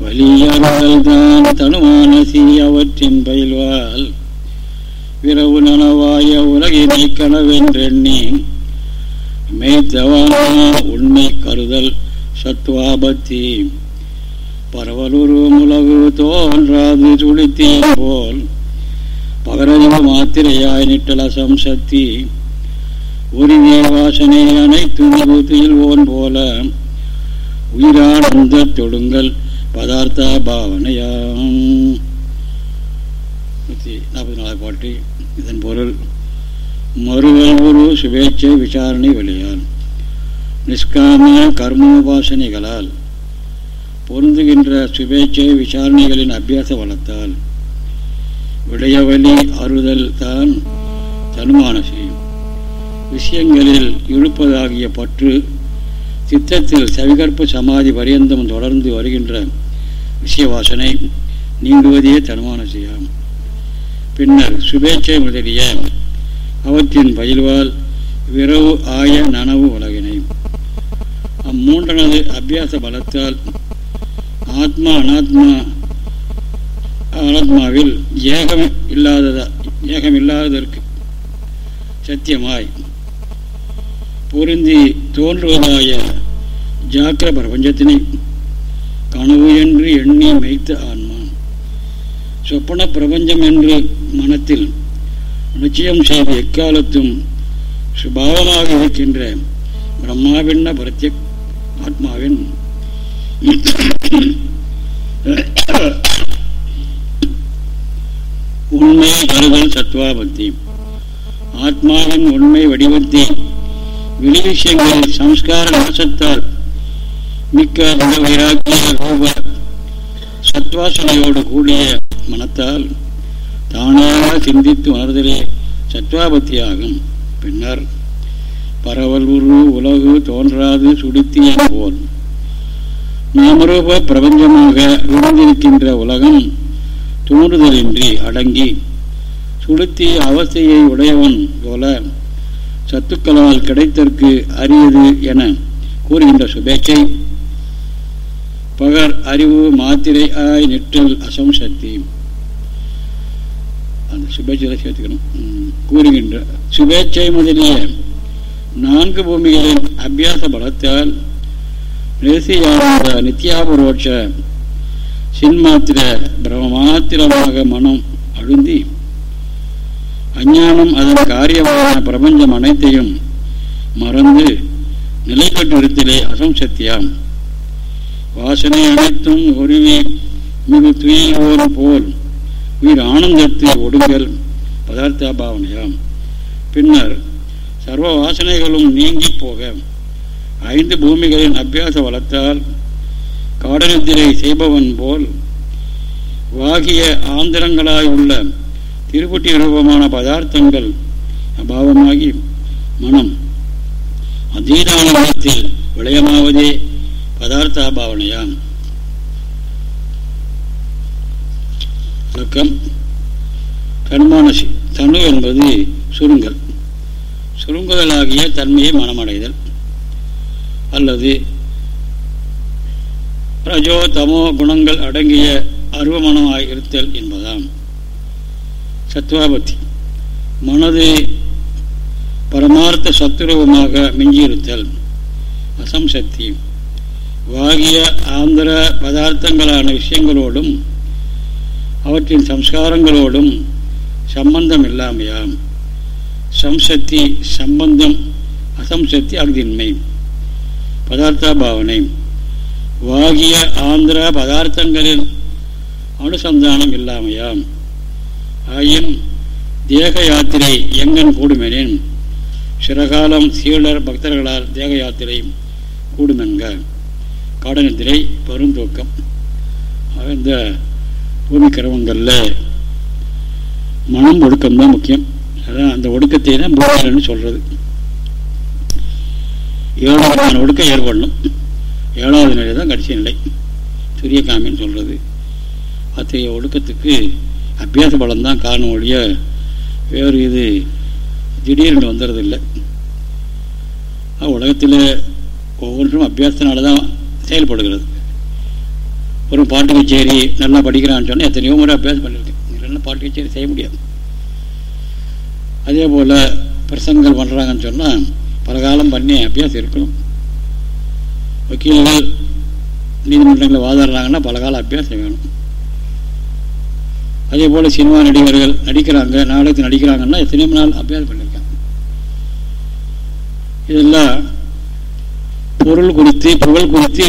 வலியறுதல்தான் தனுமானசி அவற்றின் பயில்வால் விரவு நனவாய உலகினை கனவென்றெண்ணி. மெய்த்தவான உண்மை கருதல் சத்வாபத்தி பரவலுரு முலகு தோன்றாது சுழித்தேன் போல். பகரஜ மாத்திரையாய் நிட்டலசம் சக்தி உரிமை வாசனை அனைத்து பூத்தியில் ஓன் போல. உயிரானந்த தொடுங்கள் பதார்த்த பாவனையாம். நூற்றி நாற்பத்தி நாலாவது பாட்டு. இதன் பொருள் மறுவல் ஒரு சுபேட்சை விசாரணை வழியால் நிஷ்காம கர்மோபாசனைகளால் பொருந்துகின்ற சுபேட்சை விசாரணைகளின் அபியாச வளர்த்தால் விடயவலி அறுதல் தான் தனுமான செய்யும் விஷயங்களில் இழுப்பதாகிய பற்று சித்தத்தில் சவிகற்ப சமாதி பரியந்தம் தொடர்ந்து வருகின்ற விஷய வாசனை நீங்குவதே தனுமான செய்யும். பின்னர் சுபேட்சை முதலிய அவற்றின் பயில்வால் விரவு ஆய நனவு உலகினை. அம்மூன்றனது அபியாச பலத்தால் ஆத்மா அனாத்மா அனாத்மாவில் ஏகம் இல்லாததா ஏகம் இல்லாததற்கு சத்தியமாய் பொருந்தி தோன்றுவதாய ஜாக்கிர பிரபஞ்சத்தினை கனவு என்று எண்ணி மெய்த்த ஆன்மா. சொப்பன பிரபஞ்சம் என்று மனத்தில் நிச்சயம் செய்து எக்காலத்தும் சுபாவமாக இருக்கின்ற பிரம்மாவின்ன பிரத்யக் ஆத்மாவின் உண்மை கருதல் சத்வாபத்தி. ஆத்மாவின் உண்மை வடிவத்தை வெளி விஷயங்களில் சம்ஸ்கார நாசத்தால் மிக்க வைராக்கிய ரூப சத்வாசனையோடு கூடிய மனத்தால் தானாக சிந்தித்து உணர்தலே சத்வாபத்தியாகும். பின்னர் பரவல் உரு உலகு தோன்றாது சுடுத்திய போல் நாமரூப பிரபஞ்சமாக விழுந்திருக்கின்ற உலகம் தோன்றுதலின்றி அடங்கி சுடுத்திய அவஸ்தையை உடையவன் போல சத்துக்களால் கிடைத்தற்கு அரியது என கூறுகின்ற சுபேச்சை பகர் அறிவு மாத்திரை ஆய் நிற்றல் அசம்சக்தி அந்த சுபேச்சையை சேர்த்துக்கணும். கூறுகின்ற சுபேச்சை முதலிய நான்கு பூமிகளின் அபியாச பலத்தால் நிறுத்தியான நித்யாபரோட்ச சின்மாத்திர பிரமமாத்திரமாக மனம் அழுந்தி அஞ்ஞானம் அதன் காரியமான பிரபஞ்சம் அனைத்தையும் மறந்து நிலை அசம் அசம்சத்தியாம் வாசனை அனைத்தும் ஒருவி மிகு துயில்வோர் போல் உயிர் ஆனந்தத்தை ஒடுங்கல் பதார்த்த பாவனையாம். பின்னர் சர்வ வாசனைகளும் நீங்கி போக ஐந்து பூமிகளின் அபியாச வளர்த்தால் காடனத்திலே செய்பவன் போல் வாகிய ஆந்திரங்களாய் உள்ள திருப்புட்டி அனுபவமான பதார்த்தங்கள் அபாவமாகி மனம் அதீதானத்தில் விளையமாவதே பதார்த்த பாவனையாம் விளக்கம். கண்மானசி. தனு என்பது சுருங்கல். சுருங்குதலாகிய தன்மையை மனமடைதல். அல்லது பிரஜோ தமோ குணங்கள் அடங்கிய அருவமனமாக இருத்தல் என்பதாம். சத்வாபத்தி மனது பரமார்த்த சத்துருவமாக மிஞ்சியிருத்தல். அசம்சக்தி வாகிய ஆந்திர பதார்த்தங்களான விஷயங்களோடும் அவற்றின் சம்ஸ்காரங்களோடும் சம்பந்தம் இல்லாமையாம் சம்சக்தி சம்பந்தம் அசம்சக்தி அகுதின்மை பதார்த்த பாவனை. வாகிய ஆந்திர பதார்த்தங்களில் அனுசந்தானம் இல்லாமையாம். ஆயின் தேக யாத்திரை எங்கன் கூடுமெனின்? சிறகாலம் சீலர் பக்தர்களால் தேக யாத்திரை கூடுமென்க. காடநிதிரை பருந்தூக்கம். இந்த பூமி கிரமங்களில் மனம் ஒடுக்கம் தான் முக்கியம். அதான் அந்த ஒடுக்கத்தை தான் பூமின்னு சொல்கிறது ஏழு விதமான ஒடுக்கம் ஏற்படணும். ஏழாவது நிலை தான் கடைசி நிலை. சூரியகாமின்னு சொல்கிறது அத்தகைய ஒடுக்கத்துக்கு அபியாச பலம் தான் காரணம் ஒழிய வேறு இது திடீர்னு வந்துடுறதில்லை உலகத்தில் ஒவ்வொன்றும் அபியாசத்தினால தான் செயல்படுகிறது. ஒரு பாட்டு கச்சேரி நல்லா படிக்கிறான்னு சொன்னால் எத்தனையோ முறை அபியாசம் பண்ணியிருக்கேன் இல்லைன்னா பாட்டு கச்சேரி செய்ய முடியாது. அதே போல் பிரசங்கங்கள் பண்ணுறாங்கன்னு சொன்னால் பல காலம் பண்ணி அபியாசம் இருக்கணும். வக்கீல்கள் நீதிமன்றங்களில் வாதாடுறாங்கன்னா பல காலம் அபியாசம் வேணும். அதே போல் சினிமா நடிகர்கள் நடிக்கிறாங்க நாடகத்தில் நடிக்கிறாங்கன்னா எத்தனையோ நாள் அபியாசம் பண்ணியிருக்காங்க. இதெல்லாம் பொருள் குறித்து புகழ் குறித்து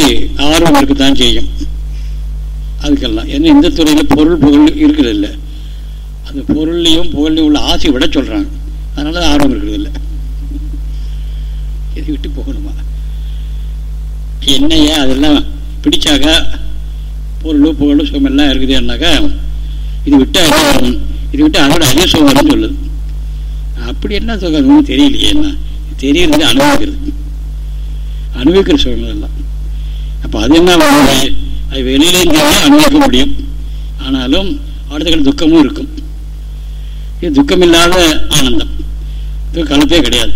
ஆர்வம் இருக்குத்தான் செய்யும். அதுக்கெல்லாம். ஏன்னா இந்த துறையில் பொருள் புகழ் இருக்கிறது இல்லை அந்த பொருள்லையும் புகழ்லையும் உள்ள ஆசை விட சொல்கிறாங்க அதனால ஆர்வம் இருக்கிறது இல்லை இதை விட்டு போகணுமா? என்னையா அதெல்லாம் பிடிச்சாக்கா பொருள் புகழ் சுகமெல்லாம் இருக்குதுன்னாக்கா இது விட்டு இது விட்டு அதோட சுகம் சொல்லுது. அப்படி என்ன சுகம் ஒன்றும் தெரியலையே என்ன? தெரியறது அனுபவிக்கிறது. அனுபவிக்கிற சுகம் எல்லாம். அப்போ அது என்ன அது வெளியிலேயும் தெரியும் அனுபவிக்க முடியும். ஆனாலும் அடுத்த துக்கமும் இருக்கும். இது துக்கம் இல்லாத ஆனந்தம் கலப்பே கிடையாது.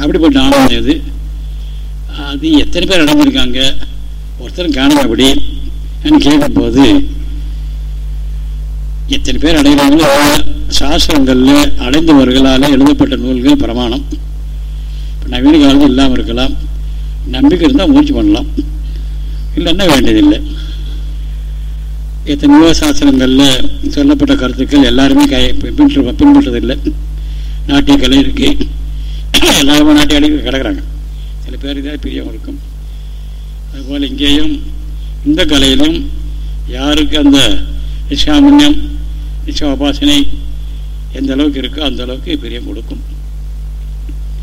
அப்படிப்பட்ட ஆனந்தம் இது அது எத்தனை பேர் அடைஞ்சிருக்காங்க? ஒருத்தரும் காணாதபடி கேட்கும்போது எத்தனை பேர் அடைகிறாங்களோ சாஸ்திரங்களில் அடைந்தவர்களால் எழுதப்பட்ட நூல்கள் பிரமாணம். இப்போ நவீன காலத்தில் இல்லாமல் இருக்கலாம். நம்பிக்கை இருந்தால் முயற்சி பண்ணலாம். இல்லைன்னா வேண்டியதில்லை. எத்தனையோ சாஸ்திரங்களில் சொல்லப்பட்ட கருத்துக்கள் எல்லாருமே கை பின்பற்ற பின்பற்றதில்லை. நாட்டிய கலை இருக்கு. எல்லாருமே நாட்டிய அடி கிடக்கிறாங்க. சில பேர் இதாக பிரியம் இருக்கும். அதுபோல் இங்கேயும் இந்த கலையிலும் யாருக்கு அந்த நிஷாமன்யம் நிஷா உபாசனை எந்த அளவுக்கு இருக்கோ அந்த அளவுக்கு பிரியம் கொடுக்கும்.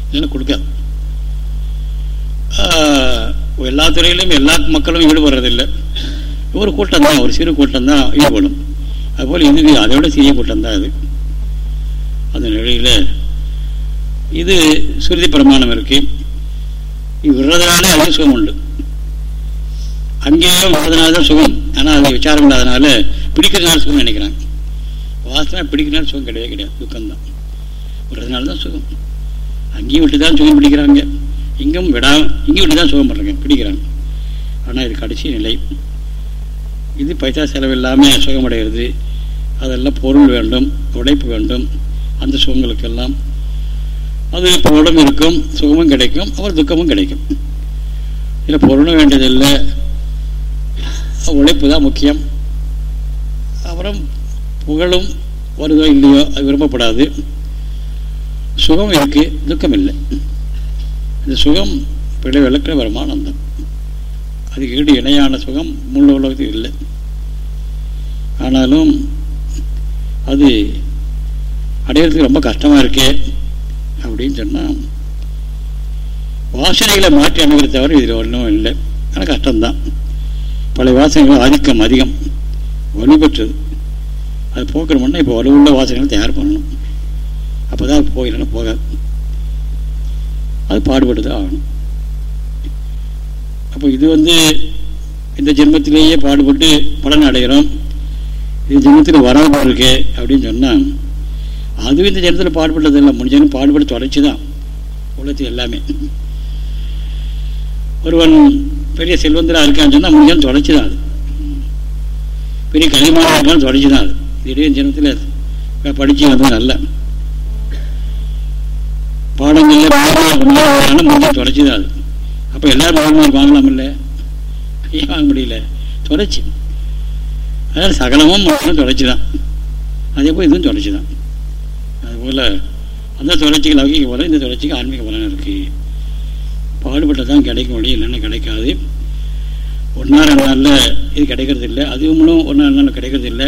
இதெல்லாம் கொடுக்காது எல்லா துறையிலும் எல்லா மக்களும் ஈடுபடுறதில்லை. ஒரு கூட்டம் தான் ஒரு சிறு கூட்டம் தான் ஈடுபடும். அதுபோல் இது அதை விட சிறிய கூட்டம் தான் அது. அந்த நிலையில் இது சுருதி பிரமாணம் இருக்கு. இது விடுறதுனால அது சுகம் உண்டு. அங்கேயும் விடுறதுனால தான் சுகம். ஆனால் அது விசாரம் இல்லாதனால பிடிக்கிறதுனால சுகம் நினைக்கிறாங்க. வாசனை பிடிக்கிறதுனால சுகம் கிடையவே கிடையாது. துக்கம்தான். விடுறதுனால தான் சுகம். அங்கேயும் விட்டு தான் சுகம் பிடிக்கிறாங்க. இங்கும் விடா இங்கேயும் விட்டு தான் சுகம் பண்ணுறாங்க பிடிக்கிறாங்க. ஆனால் இது கடைசி நிலை. இது பைசா செலவில்லாமல் சுகமடைகிறது அதெல்லாம் பொருள் வேண்டும் உழைப்பு வேண்டும். அந்த சுகங்களுக்கெல்லாம் அது பொருளும் இருக்கும் சுகமும் கிடைக்கும் அப்புறம் துக்கமும் கிடைக்கும். இதில் பொருளும் வேண்டியதில்லை. உழைப்பு தான் முக்கியம். அப்புறம் புகழும் வருதோ இல்லையோ அது விரும்பப்படாது. சுகம் இருக்கு துக்கம் இல்லை இந்த சுகம் பிழை விளக்கிற வருமானந்தம் அதுக்கு ஈடு இணையான சுகம் முள்ள உலகத்தில் இல்லை. ஆனாலும் அது அடையிறதுக்கு ரொம்ப கஷ்டமாக இருக்கே அப்படின்னு சொன்னால் வாசனைகளை மாற்றி அமைக்கிற தவிர இதில் ஒன்றும் இல்லை. ஆனால் கஷ்டம்தான். பழைய வாசனைகள் ஆதிக்கம் அதிகம். வலு பெற்றது அது போக்கணும்னா இப்போ வலுவுள்ள வாசனைகளை தயார் பண்ணணும். அப்போ தான் போகலன்னா போகாது. அது பாடுபட்டு தான் ஆகணும். அப்போ இது வந்து இந்த ஜென்மத்திலேயே பாடுபட்டு பலன் அடைகிறோம். இது ஜென்மத்தில் வராமல் இருக்கு அப்படின்னு சொன்னால் அதுவும் இந்த ஜென்மத்தில் பாடுபட்டது இல்லை. முடிஞ்சவனும் பாடுபட்டு தொலைச்சி தான் உலகத்தில் எல்லாமே. ஒருவன் பெரிய செல்வந்தராக இருக்கான்னு சொன்னால் முடிஞ்சாலும் தொடர்ச்சி தான் அது. பெரிய கனிமான இருக்கான்னு தொலைச்சி தான் அது. திடீர்னு ஜனத்தில் படித்து வந்தது நல்ல. பாடங்களில் முடிஞ்சு தொலைச்சி தான் அது? அப்போ எல்லாரும் மகன்மார் வாங்கலாம் இல்லை ஏன் வாங்க முடியல? தொலைச்சி அதாவது சகலமும் மட்டும் தொலைச்சி தான் அதே போல் இதுவும் தொலைச்சி தான் அதுபோல் அந்த தொடர்ச்சிக்கு லௌகிக பலன் இந்த தொடர்ச்சிக்கு ஆன்மீக பலன் இருக்குது பாடுபட்ட தான் கிடைக்கும் வழி இல்லைன்னா கிடைக்காது. ஒன்றா ரெண்டு நாளில் இது கிடைக்கிறது இல்லை அதுவும் ஒன்றா ரெண்டு நாளில் கிடைக்கிறது இல்லை